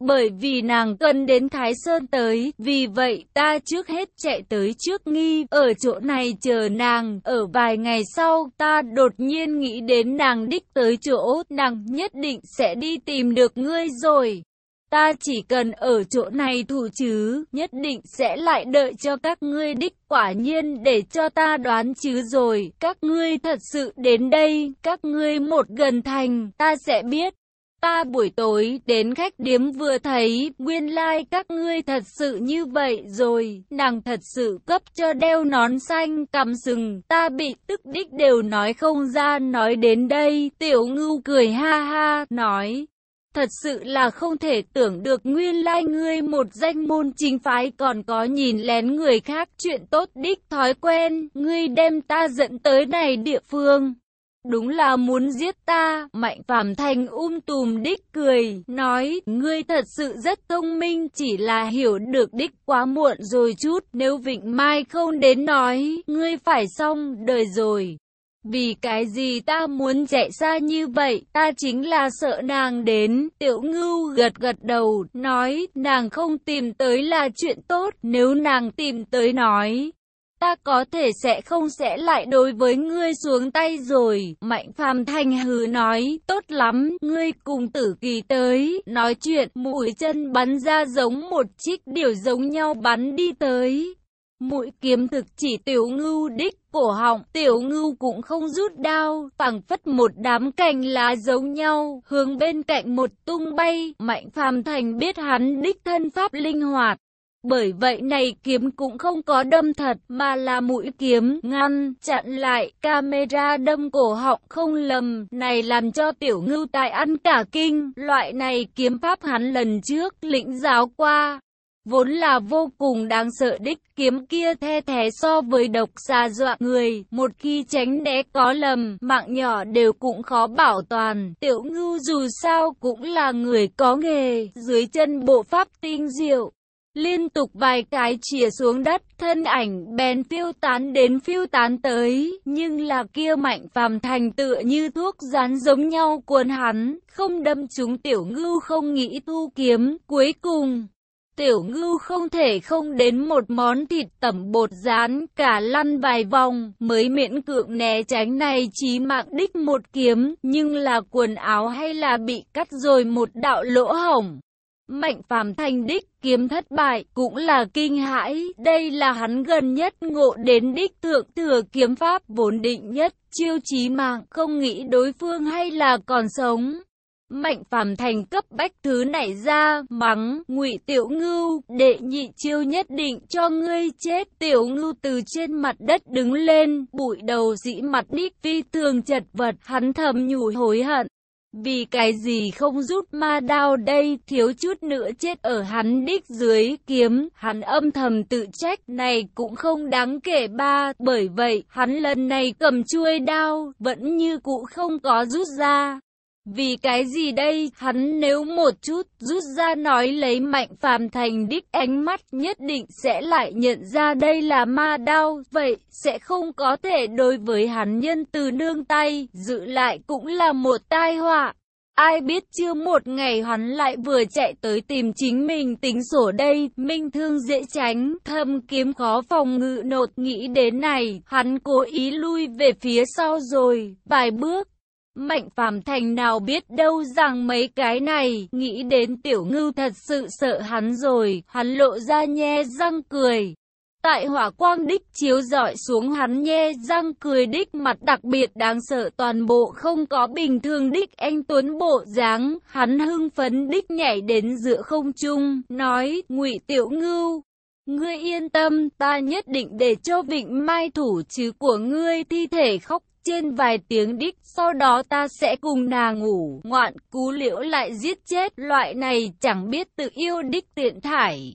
Bởi vì nàng cần đến Thái Sơn tới, vì vậy ta trước hết chạy tới trước nghi, ở chỗ này chờ nàng, ở vài ngày sau, ta đột nhiên nghĩ đến nàng đích tới chỗ, nàng nhất định sẽ đi tìm được ngươi rồi. Ta chỉ cần ở chỗ này thủ chứ, nhất định sẽ lại đợi cho các ngươi đích quả nhiên để cho ta đoán chứ rồi. Các ngươi thật sự đến đây, các ngươi một gần thành, ta sẽ biết. Ta buổi tối đến khách điếm vừa thấy, nguyên lai like các ngươi thật sự như vậy rồi, nàng thật sự cấp cho đeo nón xanh, cầm sừng, ta bị tức đích đều nói không ra nói đến đây, tiểu ngưu cười ha ha, nói. Thật sự là không thể tưởng được nguyên lai ngươi một danh môn chính phái còn có nhìn lén người khác chuyện tốt đích thói quen, ngươi đem ta dẫn tới này địa phương. Đúng là muốn giết ta, Mạnh Phạm Thành um tùm đích cười, nói, ngươi thật sự rất thông minh, chỉ là hiểu được đích quá muộn rồi chút, nếu Vịnh Mai không đến nói, ngươi phải xong đời rồi. Vì cái gì ta muốn chạy xa như vậy, ta chính là sợ nàng đến. Tiểu ngưu gật gật đầu, nói, nàng không tìm tới là chuyện tốt, nếu nàng tìm tới nói. Ta có thể sẽ không sẽ lại đối với ngươi xuống tay rồi. Mạnh phàm thanh hứ nói, tốt lắm, ngươi cùng tử kỳ tới. Nói chuyện, mũi chân bắn ra giống một chiếc điều giống nhau bắn đi tới. Mũi kiếm thực chỉ tiểu ngưu đích cổ họng, tiểu ngưu cũng không rút đao, phẳng phất một đám cành lá giống nhau, hướng bên cạnh một tung bay, mạnh phàm thành biết hắn đích thân pháp linh hoạt. Bởi vậy này kiếm cũng không có đâm thật mà là mũi kiếm ngăn chặn lại camera đâm cổ họng không lầm này làm cho tiểu ngưu tài ăn cả kinh loại này kiếm pháp hắn lần trước lĩnh giáo qua vốn là vô cùng đáng sợ đích kiếm kia the thé so với độc xa dọa người, một khi tránh né có lầm, mạng nhỏ đều cũng khó bảo toàn. Tiểu ngưu dù sao cũng là người có nghề, dưới chân bộ pháp tinh diệu. Liên tục vài cái chìa xuống đất, thân ảnh bèn phiêu tán đến phiêu tán tới, nhưng là kia mạnh phàm thành tựa như thuốc rán giống nhau cuốn hắn, không đâm chúng tiểu ngưu không nghĩ thu kiếm, cuối cùng. Tiểu ngưu không thể không đến một món thịt tẩm bột rán cả lăn vài vòng mới miễn cưỡng né tránh này chí mạng đích một kiếm nhưng là quần áo hay là bị cắt rồi một đạo lỗ hổng. Mạnh phàm thành đích kiếm thất bại cũng là kinh hãi, đây là hắn gần nhất ngộ đến đích thượng thừa kiếm pháp vốn định nhất, chiêu chí mạng, không nghĩ đối phương hay là còn sống. Mạnh phàm thành cấp bách thứ nảy ra, mắng, ngụy tiểu ngưu, đệ nhị chiêu nhất định cho ngươi chết. Tiểu ngưu từ trên mặt đất đứng lên, bụi đầu dĩ mặt đích phi thường chật vật, hắn thầm nhủ hối hận. Vì cái gì không rút ma đao đây, thiếu chút nữa chết ở hắn đích dưới kiếm, hắn âm thầm tự trách, này cũng không đáng kể ba, bởi vậy, hắn lần này cầm chuôi đao, vẫn như cũ không có rút ra. Vì cái gì đây? Hắn nếu một chút rút ra nói lấy mạnh phàm thành đích ánh mắt nhất định sẽ lại nhận ra đây là ma đao. Vậy sẽ không có thể đối với hắn nhân từ nương tay, giữ lại cũng là một tai họa. Ai biết chưa một ngày hắn lại vừa chạy tới tìm chính mình tính sổ đây, minh thương dễ tránh, thâm kiếm khó phòng ngự nột nghĩ đến này, hắn cố ý lui về phía sau rồi, vài bước. Mạnh phàm thành nào biết đâu rằng mấy cái này, nghĩ đến tiểu ngưu thật sự sợ hắn rồi, hắn lộ ra nhe răng cười. Tại hỏa quang đích chiếu dọi xuống hắn nhe răng cười đích mặt đặc biệt đáng sợ toàn bộ không có bình thường đích anh Tuấn bộ dáng, hắn hưng phấn đích nhảy đến giữa không trung, nói, ngụy tiểu ngưu. Ngươi yên tâm, ta nhất định để cho vịnh mai thủ chứ của ngươi thi thể khóc trên vài tiếng đích, sau đó ta sẽ cùng nàng ngủ, ngoạn cú liễu lại giết chết, loại này chẳng biết tự yêu đích tiện thải.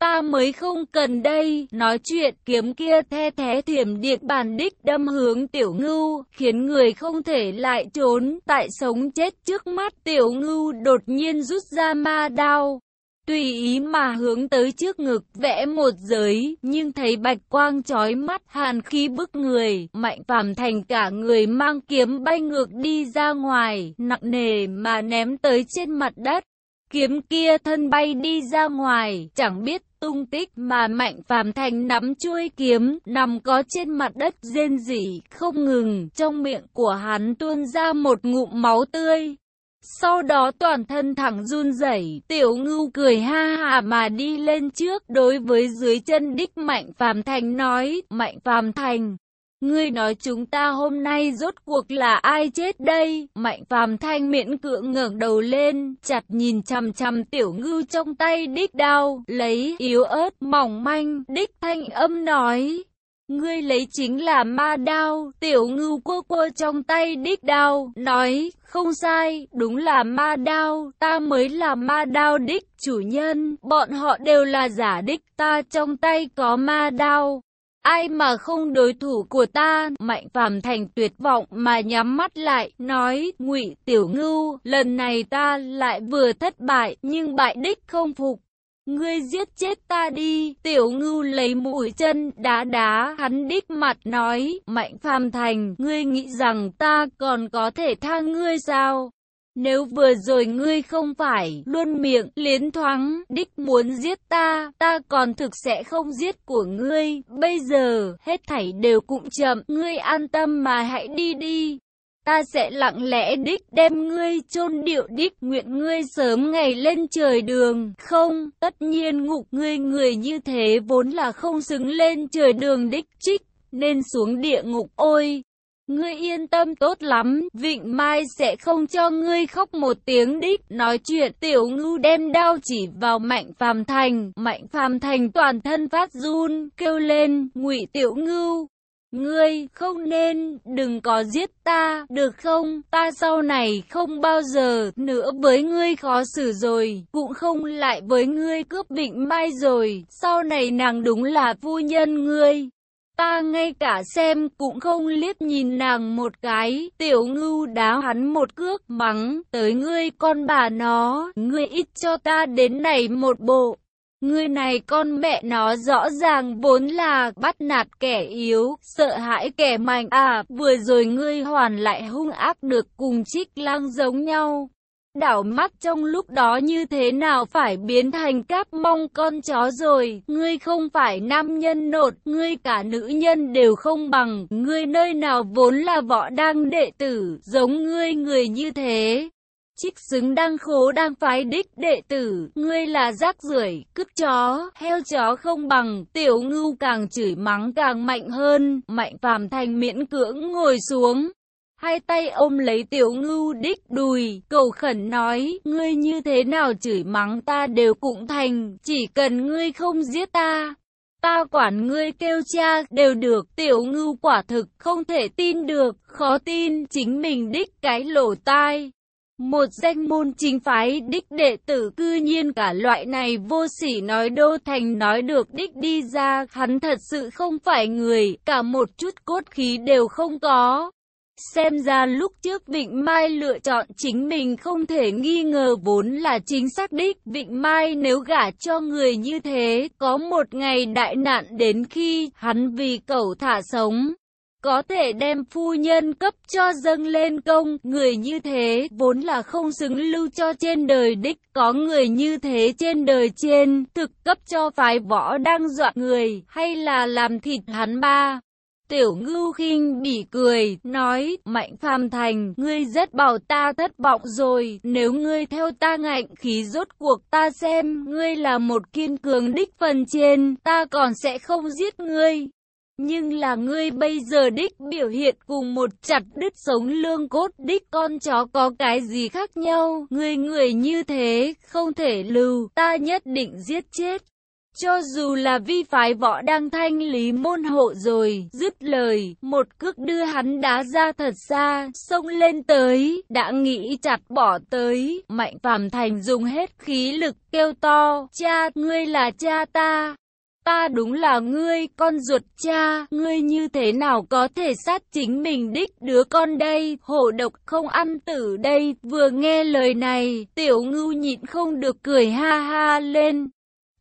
Ta mới không cần đây, nói chuyện kiếm kia the thế thiểm điện bàn đích đâm hướng tiểu ngưu, khiến người không thể lại trốn, tại sống chết trước mắt tiểu ngưu đột nhiên rút ra ma đao. Tùy ý mà hướng tới trước ngực vẽ một giới, nhưng thấy bạch quang chói mắt hàn khí bức người, mạnh phàm thành cả người mang kiếm bay ngược đi ra ngoài, nặng nề mà ném tới trên mặt đất. Kiếm kia thân bay đi ra ngoài, chẳng biết tung tích mà mạnh phàm thành nắm chuôi kiếm, nằm có trên mặt đất rên rỉ, không ngừng, trong miệng của hắn tuôn ra một ngụm máu tươi. Sau đó toàn thân thẳng run rẩy, tiểu ngưu cười ha hà mà đi lên trước đối với dưới chân đích mạnh phàm thành nói, mạnh phàm thành. Ngươi nói chúng ta hôm nay rốt cuộc là ai chết đây? Mạnh phàm thanh miễn cưỡng ngẩng đầu lên, chặt nhìn chằm chằm tiểu ngưu trong tay đích đao, lấy yếu ớt mỏng manh, đích thanh âm nói. Ngươi lấy chính là ma đao, tiểu ngưu cô cô trong tay đích đao, nói, không sai, đúng là ma đao, ta mới là ma đao đích chủ nhân, bọn họ đều là giả đích, ta trong tay có ma đao. Ai mà không đối thủ của ta, Mạnh Phàm Thành tuyệt vọng mà nhắm mắt lại, nói, ngụy Tiểu Ngưu, lần này ta lại vừa thất bại, nhưng bại đích không phục. Ngươi giết chết ta đi, tiểu ngưu lấy mũi chân đá đá, hắn đích mặt nói, mạnh phàm thành, ngươi nghĩ rằng ta còn có thể tha ngươi sao? Nếu vừa rồi ngươi không phải luôn miệng liến thoáng đích muốn giết ta, ta còn thực sẽ không giết của ngươi. Bây giờ hết thảy đều cũng chậm, ngươi an tâm mà hãy đi đi. Ta sẽ lặng lẽ đích đem ngươi chôn điệu đích nguyện ngươi sớm ngày lên trời đường. Không, tất nhiên ngục ngươi người như thế vốn là không xứng lên trời đường đích trích, nên xuống địa ngục ôi. Ngươi yên tâm tốt lắm, Vịnh Mai sẽ không cho ngươi khóc một tiếng đích. Nói chuyện tiểu ngưu đem đao chỉ vào Mạnh Phàm Thành, Mạnh Phàm Thành toàn thân phát run, kêu lên, ngụy tiểu ngưu. Ngươi không nên, đừng có giết ta, được không? Ta sau này không bao giờ nữa với ngươi khó xử rồi, cũng không lại với ngươi cướp Vịnh Mai rồi, sau này nàng đúng là phu nhân ngươi. Ta ngay cả xem cũng không liếc nhìn nàng một cái, tiểu ngưu đá hắn một cước mắng, tới ngươi con bà nó, ngươi ít cho ta đến này một bộ người này con mẹ nó rõ ràng vốn là bắt nạt kẻ yếu, sợ hãi kẻ mạnh à, vừa rồi ngươi hoàn lại hung ác được cùng trích lang giống nhau. Đảo mắt trong lúc đó như thế nào phải biến thành cáp mong con chó rồi, ngươi không phải nam nhân nột, ngươi cả nữ nhân đều không bằng, ngươi nơi nào vốn là võ đang đệ tử, giống ngươi người như thế chích xứng đang khố đang phái đích đệ tử, ngươi là rác rưởi, cướp chó, heo chó không bằng, tiểu ngưu càng chửi mắng càng mạnh hơn, mạnh phàm thành miễn cưỡng ngồi xuống, hai tay ôm lấy tiểu ngưu đích đùi, cầu khẩn nói, ngươi như thế nào chửi mắng ta đều cũng thành, chỉ cần ngươi không giết ta. Ta quản ngươi kêu cha đều được, tiểu ngưu quả thực không thể tin được, khó tin chính mình đích cái lỗ tai. Một danh môn chính phái đích đệ tử cư nhiên cả loại này vô sỉ nói đô thành nói được đích đi ra, hắn thật sự không phải người, cả một chút cốt khí đều không có. Xem ra lúc trước Vịnh Mai lựa chọn chính mình không thể nghi ngờ vốn là chính xác đích. Vịnh Mai nếu gả cho người như thế, có một ngày đại nạn đến khi hắn vì cầu thả sống. Có thể đem phu nhân cấp cho dâng lên công, người như thế vốn là không xứng lưu cho trên đời đích, có người như thế trên đời trên, thực cấp cho phái võ đang dọa người, hay là làm thịt hắn ba. Tiểu ngưu khinh bỉ cười, nói, Mạnh Phàm Thành, ngươi rất bảo ta thất vọng rồi, nếu ngươi theo ta ngạnh khí rốt cuộc ta xem, ngươi là một kiên cường đích phần trên, ta còn sẽ không giết ngươi. Nhưng là ngươi bây giờ đích biểu hiện cùng một chặt đứt sống lương cốt đích con chó có cái gì khác nhau, ngươi người như thế, không thể lưu, ta nhất định giết chết. Cho dù là vi phái võ đang thanh lý môn hộ rồi, dứt lời, một cước đưa hắn đá ra thật xa, xông lên tới, đã nghĩ chặt bỏ tới, mạnh phàm thành dùng hết khí lực kêu to, cha, ngươi là cha ta. Ta đúng là ngươi, con ruột cha, ngươi như thế nào có thể sát chính mình đích đứa con đây, hổ độc không ăn tử đây, vừa nghe lời này, tiểu ngưu nhịn không được cười ha ha lên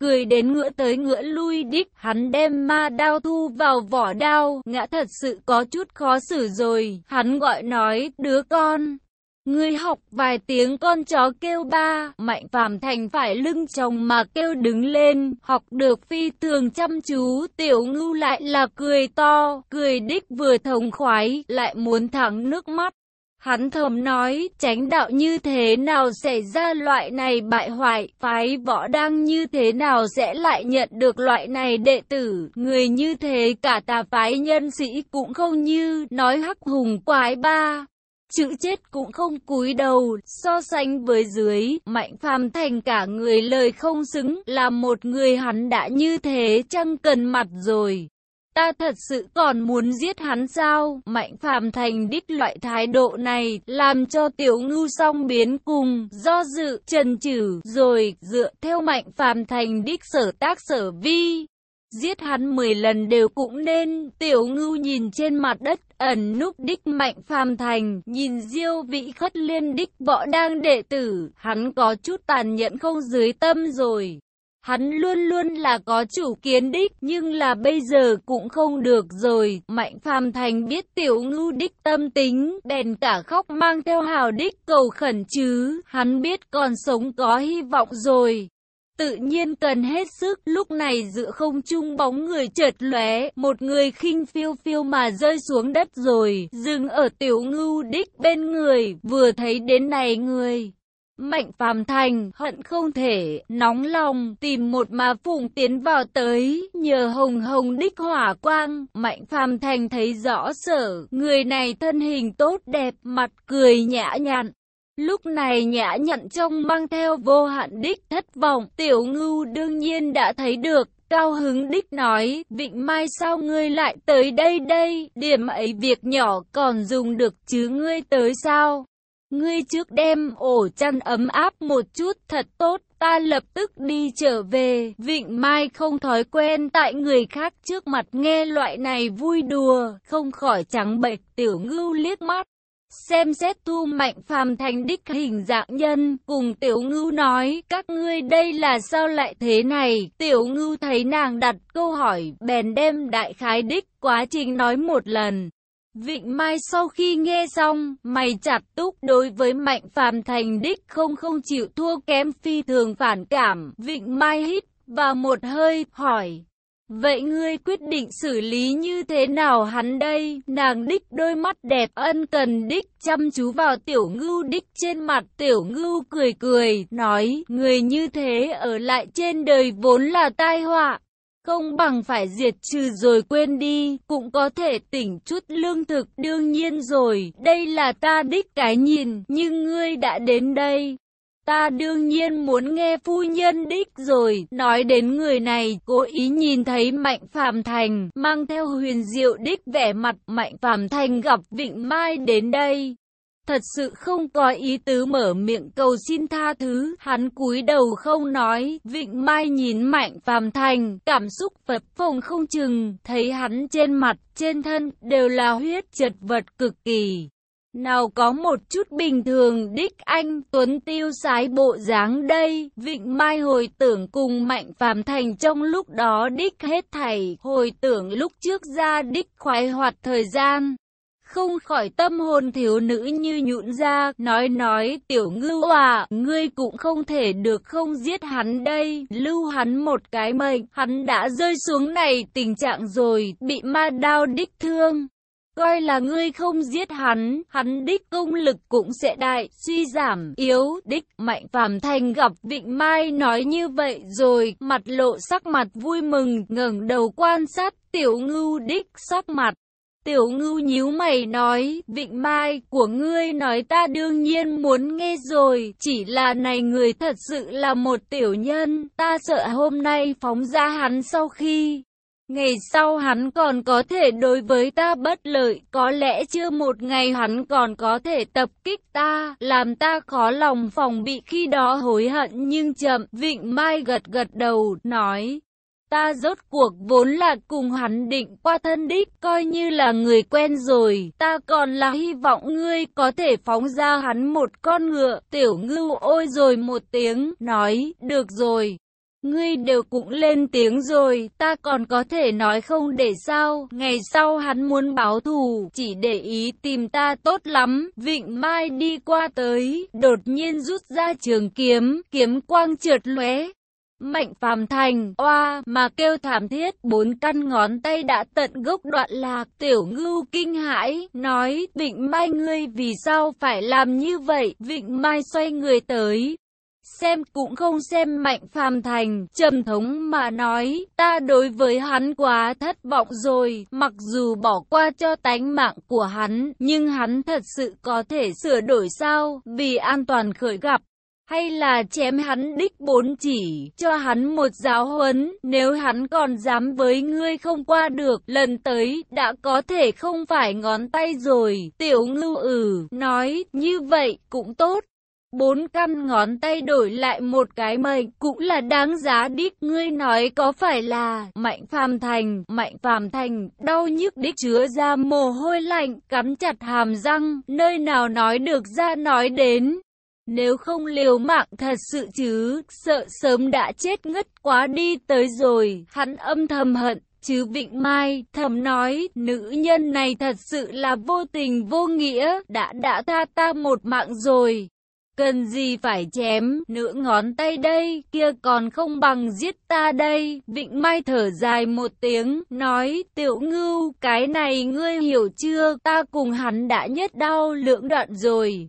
cười đến ngựa tới ngựa lui đích, hắn đem ma đao thu vào vỏ đao, ngã thật sự có chút khó xử rồi, hắn gọi nói, đứa con. Ngươi học vài tiếng con chó kêu ba, mạnh phàm thành phải lưng chồng mà kêu đứng lên, học được phi thường chăm chú, tiểu ngưu lại là cười to, cười đích vừa thống khoái, lại muốn thẳng nước mắt. Hắn thầm nói, tránh đạo như thế nào xảy ra loại này bại hoại, phái võ đang như thế nào sẽ lại nhận được loại này đệ tử, người như thế cả tà phái nhân sĩ cũng không như, nói hắc hùng quái ba. Chữ chết cũng không cúi đầu, so sánh với dưới, mạnh phàm thành cả người lời không xứng, là một người hắn đã như thế chăng cần mặt rồi. Ta thật sự còn muốn giết hắn sao? Mạnh phàm thành đích loại thái độ này, làm cho tiểu ngưu song biến cùng, do dự, trần trừ, rồi, dựa theo mạnh phàm thành đích sở tác sở vi. Giết hắn 10 lần đều cũng nên, tiểu ngưu nhìn trên mặt đất, ẩn núp đích mạnh phàm thành, nhìn diêu vị khất liên đích võ đang đệ tử, hắn có chút tàn nhẫn không dưới tâm rồi. Hắn luôn luôn là có chủ kiến đích, nhưng là bây giờ cũng không được rồi. Mạnh phàm thành biết tiểu ngưu đích tâm tính, bèn cả khóc mang theo hào đích cầu khẩn chứ. Hắn biết còn sống có hy vọng rồi. Tự nhiên cần hết sức, lúc này giữa không trung bóng người chợt lóe, một người khinh phiêu phiêu mà rơi xuống đất rồi, dừng ở tiểu ngưu đích bên người, vừa thấy đến này người. Mạnh phàm thành, hận không thể, nóng lòng, tìm một mà phụng tiến vào tới, nhờ hồng hồng đích hỏa quang, mạnh phàm thành thấy rõ sở, người này thân hình tốt đẹp, mặt cười nhã nhặn. Lúc này nhã nhận trông mang theo vô hạn đích thất vọng, tiểu ngưu đương nhiên đã thấy được, cao hứng đích nói, vịnh mai sao ngươi lại tới đây đây, điểm ấy việc nhỏ còn dùng được chứ ngươi tới sao? Ngươi trước đem ổ chăn ấm áp một chút thật tốt, ta lập tức đi trở về. Vịnh Mai không thói quen tại người khác trước mặt nghe loại này vui đùa, không khỏi trắng bệch tiểu ngưu liếc mắt. Xem xét thu mạnh phàm thành đích hình dạng nhân, cùng tiểu ngưu nói, các ngươi đây là sao lại thế này, tiểu ngưu thấy nàng đặt câu hỏi, bèn đem đại khái đích quá trình nói một lần. Vịnh Mai sau khi nghe xong, mày chặt túc đối với Mạnh Phàm Thành đích không không chịu thua kém phi thường phản cảm. Vịnh Mai hít và một hơi hỏi. Vậy ngươi quyết định xử lý như thế nào hắn đây? Nàng đích đôi mắt đẹp ân cần đích chăm chú vào tiểu ngưu đích trên mặt tiểu ngưu cười cười, nói, người như thế ở lại trên đời vốn là tai họa. Không bằng phải diệt trừ rồi quên đi, cũng có thể tỉnh chút lương thực đương nhiên rồi, đây là ta đích cái nhìn, nhưng ngươi đã đến đây. Ta đương nhiên muốn nghe phu nhân đích rồi, nói đến người này, cố ý nhìn thấy Mạnh Phàm Thành, mang theo huyền diệu đích vẻ mặt Mạnh Phàm Thành gặp Vịnh Mai đến đây. thật sự không có ý tứ mở miệng cầu xin tha thứ. Hắn cúi đầu không nói, Vịnh Mai nhìn Mạnh Phàm Thành, cảm xúc phập phồng không chừng, thấy hắn trên mặt, trên thân, đều là huyết chật vật cực kỳ. Nào có một chút bình thường đích anh Tuấn tiêu sái bộ dáng đây, Vịnh Mai hồi tưởng cùng Mạnh Phàm Thành trong lúc đó đích hết thảy, hồi tưởng lúc trước ra đích khoái hoạt thời gian. Không khỏi tâm hồn thiếu nữ như nhũn ra, nói nói tiểu ngưu à, ngươi cũng không thể được không giết hắn đây, lưu hắn một cái mệnh, hắn đã rơi xuống này tình trạng rồi, bị ma đao đích thương. Coi là ngươi không giết hắn, hắn đích công lực cũng sẽ đại, suy giảm, yếu, đích, mạnh phàm thành gặp Vịnh Mai nói như vậy rồi, mặt lộ sắc mặt vui mừng, ngẩng đầu quan sát tiểu ngưu đích sắc mặt. Tiểu ngưu nhíu mày nói, Vịnh Mai của ngươi nói ta đương nhiên muốn nghe rồi, chỉ là này người thật sự là một tiểu nhân, ta sợ hôm nay phóng ra hắn sau khi Ngày sau hắn còn có thể đối với ta bất lợi, có lẽ chưa một ngày hắn còn có thể tập kích ta, làm ta khó lòng phòng bị khi đó hối hận nhưng chậm. Vịnh Mai gật gật đầu, nói. Ta rốt cuộc vốn là cùng hắn định qua thân đích, coi như là người quen rồi, ta còn là hy vọng ngươi có thể phóng ra hắn một con ngựa, tiểu ngưu ôi rồi một tiếng, nói, được rồi. Ngươi đều cũng lên tiếng rồi, ta còn có thể nói không để sao, ngày sau hắn muốn báo thù, chỉ để ý tìm ta tốt lắm, vịnh mai đi qua tới, đột nhiên rút ra trường kiếm, kiếm quang trượt lóe. Mạnh phàm thành, oa, mà kêu thảm thiết, bốn căn ngón tay đã tận gốc đoạn lạc, tiểu ngưu kinh hãi, nói, vịnh mai ngươi vì sao phải làm như vậy, vịnh mai xoay người tới, xem cũng không xem mạnh phàm thành, trầm thống mà nói, ta đối với hắn quá thất vọng rồi, mặc dù bỏ qua cho tánh mạng của hắn, nhưng hắn thật sự có thể sửa đổi sao, vì an toàn khởi gặp. Hay là chém hắn đích bốn chỉ, cho hắn một giáo huấn, nếu hắn còn dám với ngươi không qua được, lần tới, đã có thể không phải ngón tay rồi, tiểu ngưu ừ, nói, như vậy, cũng tốt. Bốn căn ngón tay đổi lại một cái mệnh cũng là đáng giá đích ngươi nói có phải là mạnh phàm thành, mạnh phàm thành, đau nhức đích chứa ra mồ hôi lạnh, cắm chặt hàm răng, nơi nào nói được ra nói đến. Nếu không liều mạng thật sự chứ, sợ sớm đã chết ngất quá đi tới rồi, hắn âm thầm hận. Chứ Vịnh Mai thầm nói, nữ nhân này thật sự là vô tình vô nghĩa, đã đã tha ta một mạng rồi. Cần gì phải chém, nửa ngón tay đây, kia còn không bằng giết ta đây. Vịnh Mai thở dài một tiếng, nói, tiểu ngưu, cái này ngươi hiểu chưa, ta cùng hắn đã nhất đau lưỡng đoạn rồi.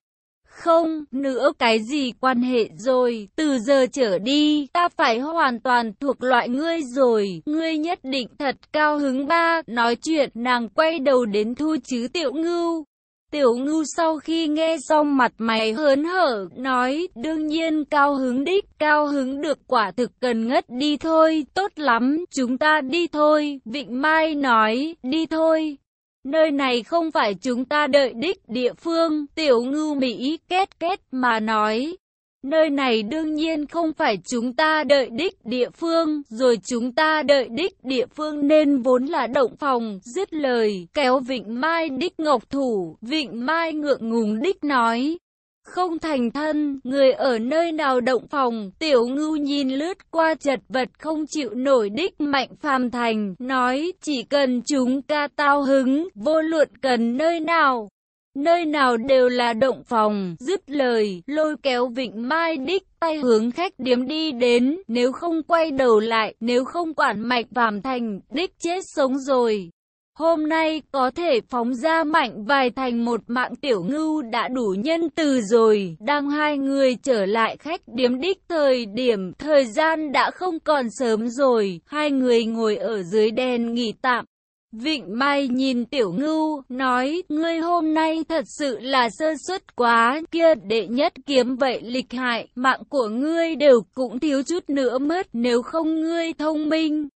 Không, nữa cái gì quan hệ rồi, từ giờ trở đi, ta phải hoàn toàn thuộc loại ngươi rồi, ngươi nhất định thật cao hứng ba, nói chuyện, nàng quay đầu đến thu chứ tiểu ngưu, Tiểu ngưu sau khi nghe xong mặt mày hớn hở, nói, đương nhiên cao hứng đích, cao hứng được quả thực cần ngất đi thôi, tốt lắm, chúng ta đi thôi, Vịnh Mai nói, đi thôi. Nơi này không phải chúng ta đợi đích địa phương, tiểu ngưu Mỹ kết kết mà nói. Nơi này đương nhiên không phải chúng ta đợi đích địa phương, rồi chúng ta đợi đích địa phương nên vốn là động phòng, dứt lời, kéo Vịnh Mai đích ngọc thủ, Vịnh Mai ngượng ngùng đích nói. Không thành thân, người ở nơi nào động phòng, tiểu ngưu nhìn lướt qua chật vật không chịu nổi đích mạnh phàm thành, nói chỉ cần chúng ca tao hứng, vô luận cần nơi nào, Nơi nào đều là động phòng, dứt lời, lôi kéo Vịnh Mai đích tay hướng khách điếm đi đến, nếu không quay đầu lại, nếu không quản mạch vàm thành, đích chết sống rồi. Hôm nay có thể phóng ra mạnh vài thành một mạng tiểu ngưu đã đủ nhân từ rồi, đang hai người trở lại khách điếm đích thời điểm, thời gian đã không còn sớm rồi, hai người ngồi ở dưới đèn nghỉ tạm. Vịnh Mai nhìn Tiểu Ngưu, nói, ngươi hôm nay thật sự là sơ suất quá, kia đệ nhất kiếm vậy lịch hại, mạng của ngươi đều cũng thiếu chút nữa mất, nếu không ngươi thông minh.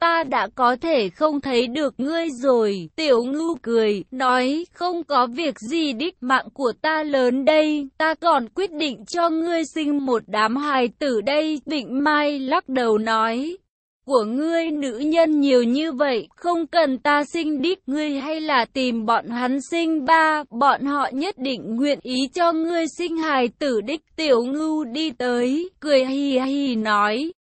ta đã có thể không thấy được ngươi rồi. Tiểu ngưu cười, nói, không có việc gì đích mạng của ta lớn đây, ta còn quyết định cho ngươi sinh một đám hài tử đây. Vịnh Mai lắc đầu nói, của ngươi nữ nhân nhiều như vậy, không cần ta sinh đích ngươi hay là tìm bọn hắn sinh ba, bọn họ nhất định nguyện ý cho ngươi sinh hài tử đích. Tiểu ngưu đi tới, cười hì hì nói.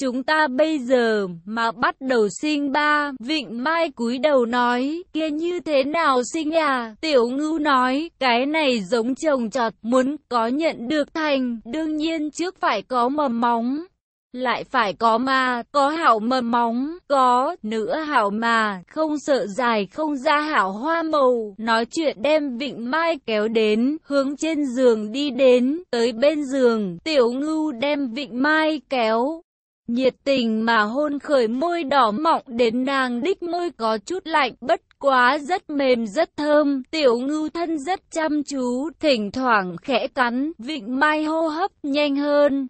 Chúng ta bây giờ mà bắt đầu sinh ba, Vịnh Mai cúi đầu nói, kia như thế nào sinh à? Tiểu ngưu nói, cái này giống trồng trọt muốn có nhận được thành, đương nhiên trước phải có mầm móng lại phải có mà, có hảo mầm móng, có nữa hảo mà, không sợ dài không ra hảo hoa màu. Nói chuyện đem vịnh mai kéo đến, hướng trên giường đi đến, tới bên giường, tiểu ngưu đem vịnh mai kéo. Nhiệt tình mà hôn khởi môi đỏ mọng đến nàng đích môi có chút lạnh bất quá rất mềm rất thơm, tiểu ngưu thân rất chăm chú, thỉnh thoảng khẽ cắn, vịnh mai hô hấp nhanh hơn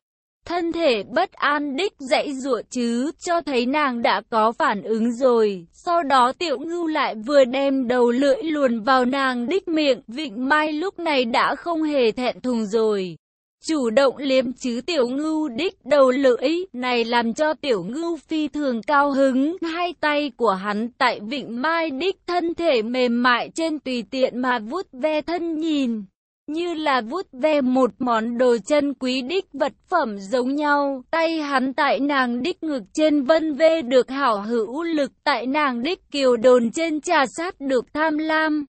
thân thể bất an đích dãy ruột chứ, cho thấy nàng đã có phản ứng rồi. Sau đó tiểu ngưu lại vừa đem đầu lưỡi luồn vào nàng đích miệng, vịnh mai lúc này đã không hề thẹn thùng rồi. Chủ động liếm chứ tiểu ngưu đích đầu lưỡi, này làm cho tiểu ngưu phi thường cao hứng, hai tay của hắn tại vịnh mai đích thân thể mềm mại trên tùy tiện mà vuốt ve thân nhìn như là vuốt ve một món đồ chân quý đích vật phẩm giống nhau. Tay hắn tại nàng đích ngực trên vân vê được hảo hữu lực, tại nàng đích kiều đồn trên trà sát được tham lam.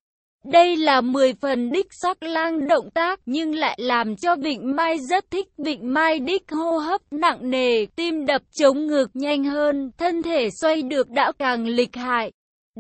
Đây là 10 phần đích sắc lang động tác nhưng lại làm cho Vịnh Mai rất thích Vịnh Mai đích hô hấp nặng nề, tim đập chống ngực nhanh hơn, thân thể xoay được đã càng lịch hại.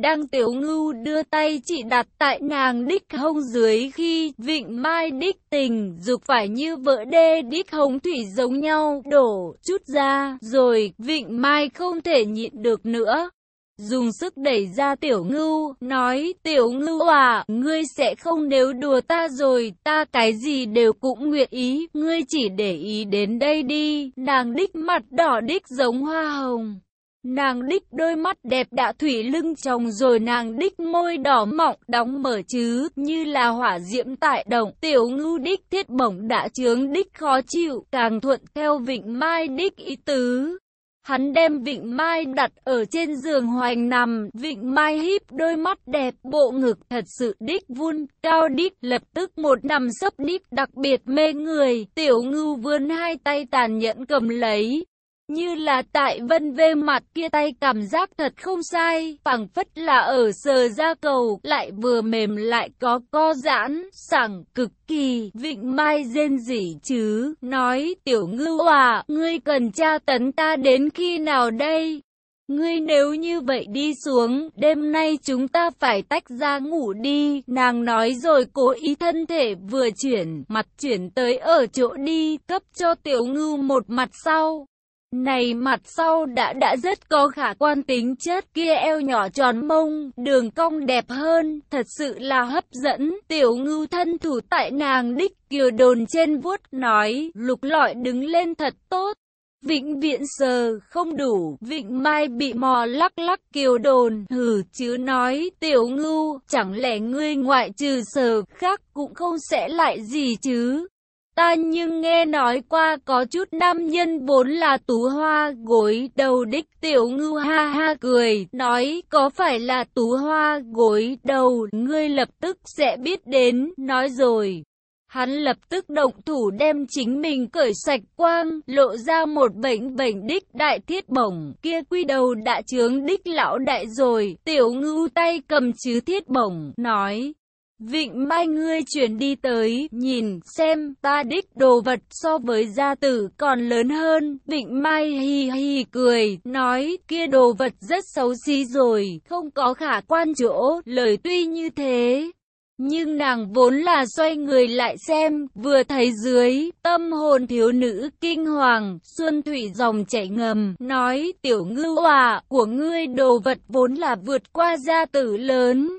Đang tiểu ngưu đưa tay chỉ đặt tại nàng đích hông dưới khi vịnh mai đích tình dục phải như vỡ đê đích hồng thủy giống nhau đổ chút ra rồi vịnh mai không thể nhịn được nữa. Dùng sức đẩy ra tiểu ngưu, nói tiểu ngưu à, ngươi sẽ không nếu đùa ta rồi, ta cái gì đều cũng nguyện ý, ngươi chỉ để ý đến đây đi, nàng đích mặt đỏ đích giống hoa hồng. Nàng đích đôi mắt đẹp đã thủy lưng chồng rồi nàng đích môi đỏ mọng đóng mở chứ như là hỏa diễm tại động tiểu ngưu đích thiết bổng đã chướng đích khó chịu càng thuận theo vịnh mai đích ý tứ. Hắn đem vịnh mai đặt ở trên giường hoành nằm, vịnh mai híp đôi mắt đẹp, bộ ngực thật sự đích vun, cao đích, lập tức một nằm sấp đích đặc biệt mê người, tiểu ngưu vươn hai tay tàn nhẫn cầm lấy, như là tại vân vê mặt kia tay cảm giác thật không sai, phẳng phất là ở sờ da cầu, lại vừa mềm lại có co giãn, sảng cực kỳ, vịnh mai rên rỉ chứ, nói tiểu ngưu à, ngươi cần tra tấn ta đến khi nào đây? Ngươi nếu như vậy đi xuống, đêm nay chúng ta phải tách ra ngủ đi, nàng nói rồi cố ý thân thể vừa chuyển, mặt chuyển tới ở chỗ đi, cấp cho tiểu ngưu một mặt sau. Này mặt sau đã đã rất có khả quan tính chất kia eo nhỏ tròn mông, đường cong đẹp hơn, thật sự là hấp dẫn. Tiểu ngưu thân thủ tại nàng đích kiều đồn trên vuốt nói, lục lọi đứng lên thật tốt. Vĩnh viễn sờ không đủ, vịnh mai bị mò lắc lắc kiều đồn, hừ chứ nói, tiểu ngưu, chẳng lẽ ngươi ngoại trừ sờ khác cũng không sẽ lại gì chứ. Ta nhưng nghe nói qua có chút nam nhân vốn là tú hoa gối đầu đích tiểu ngưu ha ha cười, nói có phải là tú hoa gối đầu, ngươi lập tức sẽ biết đến, nói rồi. Hắn lập tức động thủ đem chính mình cởi sạch quang, lộ ra một bệnh bệnh đích đại thiết bổng, kia quy đầu đã trướng đích lão đại rồi, tiểu ngưu tay cầm chứ thiết bổng, nói, Vịnh Mai ngươi chuyển đi tới, nhìn, xem, ta đích đồ vật so với gia tử còn lớn hơn. Vịnh Mai hi hi cười, nói, kia đồ vật rất xấu xí rồi, không có khả quan chỗ, lời tuy như thế. Nhưng nàng vốn là xoay người lại xem, vừa thấy dưới, tâm hồn thiếu nữ kinh hoàng, xuân thủy dòng chảy ngầm, nói, tiểu ngư à, của ngươi đồ vật vốn là vượt qua gia tử lớn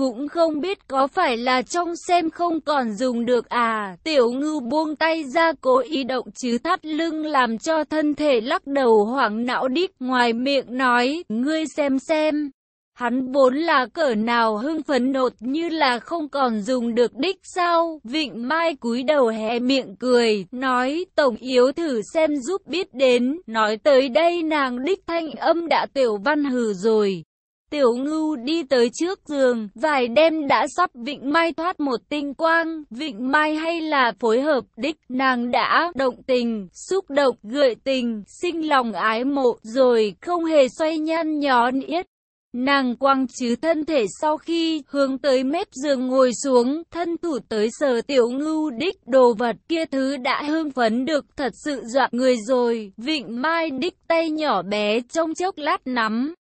cũng không biết có phải là trong xem không còn dùng được à. Tiểu ngư buông tay ra cố ý động chứ thắt lưng làm cho thân thể lắc đầu hoảng não đít ngoài miệng nói, ngươi xem xem. Hắn vốn là cỡ nào hưng phấn nột như là không còn dùng được đích sao. Vịnh Mai cúi đầu hé miệng cười, nói tổng yếu thử xem giúp biết đến. Nói tới đây nàng đích thanh âm đã tiểu văn hừ rồi. Tiểu ngưu đi tới trước giường, vài đêm đã sắp Vịnh Mai thoát một tinh quang, Vịnh Mai hay là phối hợp đích, nàng đã động tình, xúc động, gợi tình, sinh lòng ái mộ, rồi không hề xoay nhăn nhón yết. Nàng quăng chứ thân thể sau khi hướng tới mép giường ngồi xuống, thân thủ tới sờ tiểu ngưu đích đồ vật kia thứ đã hương phấn được thật sự dọa người rồi. Vịnh mai đích tay nhỏ bé trong chốc lát nắm.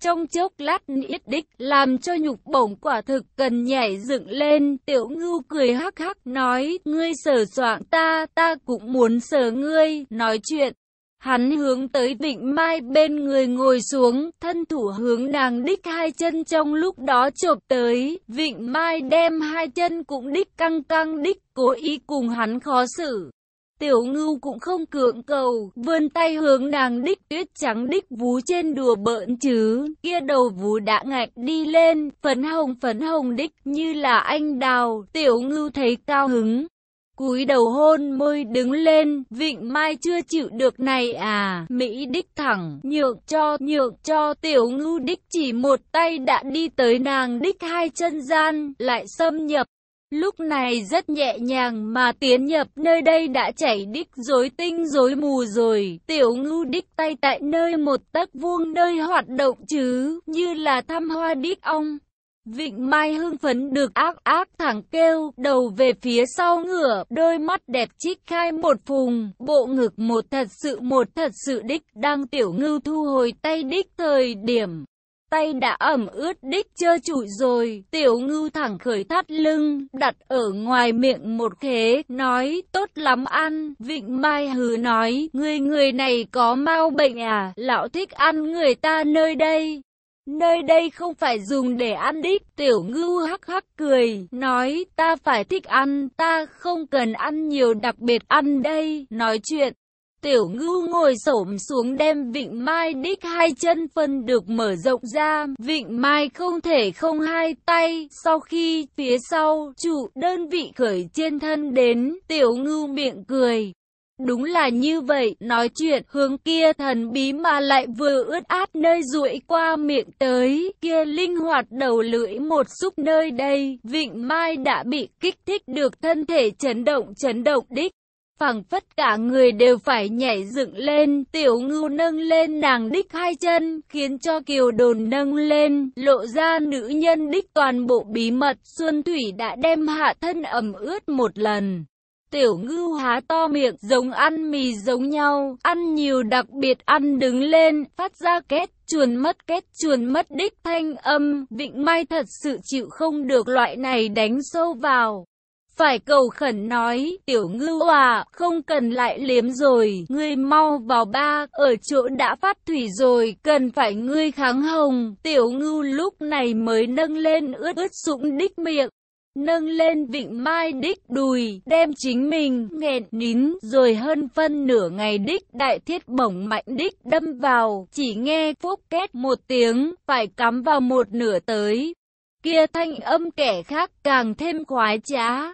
Trong chốc lát ít đích, làm cho nhục bổng quả thực cần nhảy dựng lên, tiểu ngưu cười hắc hắc nói, ngươi sờ soạng ta, ta cũng muốn sờ ngươi, nói chuyện. Hắn hướng tới Vịnh Mai bên người ngồi xuống, thân thủ hướng nàng đích hai chân trong lúc đó chộp tới. Vịnh Mai đem hai chân cũng đích căng căng đích, cố ý cùng hắn khó xử. Tiểu ngưu cũng không cưỡng cầu, vươn tay hướng nàng đích tuyết trắng đích vú trên đùa bỡn chứ, kia đầu vú đã ngạch đi lên, phấn hồng phấn hồng đích như là anh đào, tiểu ngưu thấy cao hứng, cúi đầu hôn môi đứng lên, vịnh mai chưa chịu được này à, Mỹ đích thẳng, nhượng cho, nhượng cho, tiểu ngưu đích chỉ một tay đã đi tới nàng đích hai chân gian, lại xâm nhập. Lúc này rất nhẹ nhàng mà tiến nhập nơi đây đã chảy đích rối tinh rối mù rồi, tiểu ngưu đích tay tại nơi một tấc vuông nơi hoạt động chứ, như là thăm hoa đích ong. Vịnh Mai hưng phấn được ác ác thẳng kêu, đầu về phía sau ngửa, đôi mắt đẹp chích khai một phùng, bộ ngực một thật sự một thật sự đích, đang tiểu ngưu thu hồi tay đích thời điểm. Tay đã ẩm ướt đích chơ trụi rồi, tiểu ngưu thẳng khởi thắt lưng, đặt ở ngoài miệng một khế, nói, tốt lắm ăn, vịnh mai hừ nói, người người này có mau bệnh à, lão thích ăn người ta nơi đây. Nơi đây không phải dùng để ăn đích, tiểu ngưu hắc hắc cười, nói ta phải thích ăn, ta không cần ăn nhiều đặc biệt ăn đây, nói chuyện. Tiểu ngưu ngồi xổm xuống đem vịnh mai đích hai chân phân được mở rộng ra, vịnh mai không thể không hai tay, sau khi phía sau chủ đơn vị khởi trên thân đến, tiểu ngưu miệng cười. Đúng là như vậy, nói chuyện hướng kia thần bí mà lại vừa ướt át nơi duỗi qua miệng tới, kia linh hoạt đầu lưỡi một xúc nơi đây, vịnh mai đã bị kích thích được thân thể chấn động chấn động đích phẳng phất cả người đều phải nhảy dựng lên, tiểu ngưu nâng lên nàng đích hai chân, khiến cho kiều đồn nâng lên, lộ ra nữ nhân đích toàn bộ bí mật, Xuân Thủy đã đem hạ thân ẩm ướt một lần. Tiểu ngưu há to miệng giống ăn mì giống nhau, ăn nhiều đặc biệt ăn đứng lên, phát ra két, chuồn mất két, chuồn mất đích thanh âm, vịnh mai thật sự chịu không được loại này đánh sâu vào. Phải cầu khẩn nói, tiểu ngư à, không cần lại liếm rồi, ngươi mau vào ba, ở chỗ đã phát thủy rồi, cần phải ngươi kháng hồng. Tiểu ngư lúc này mới nâng lên ướt ướt sũng đích miệng, nâng lên vịnh mai đích đùi, đem chính mình nghẹn nín, rồi hơn phân nửa ngày đích đại thiết bổng mạnh đích đâm vào, chỉ nghe phúc két một tiếng, phải cắm vào một nửa tới. Kia thanh âm kẻ khác càng thêm khoái trá,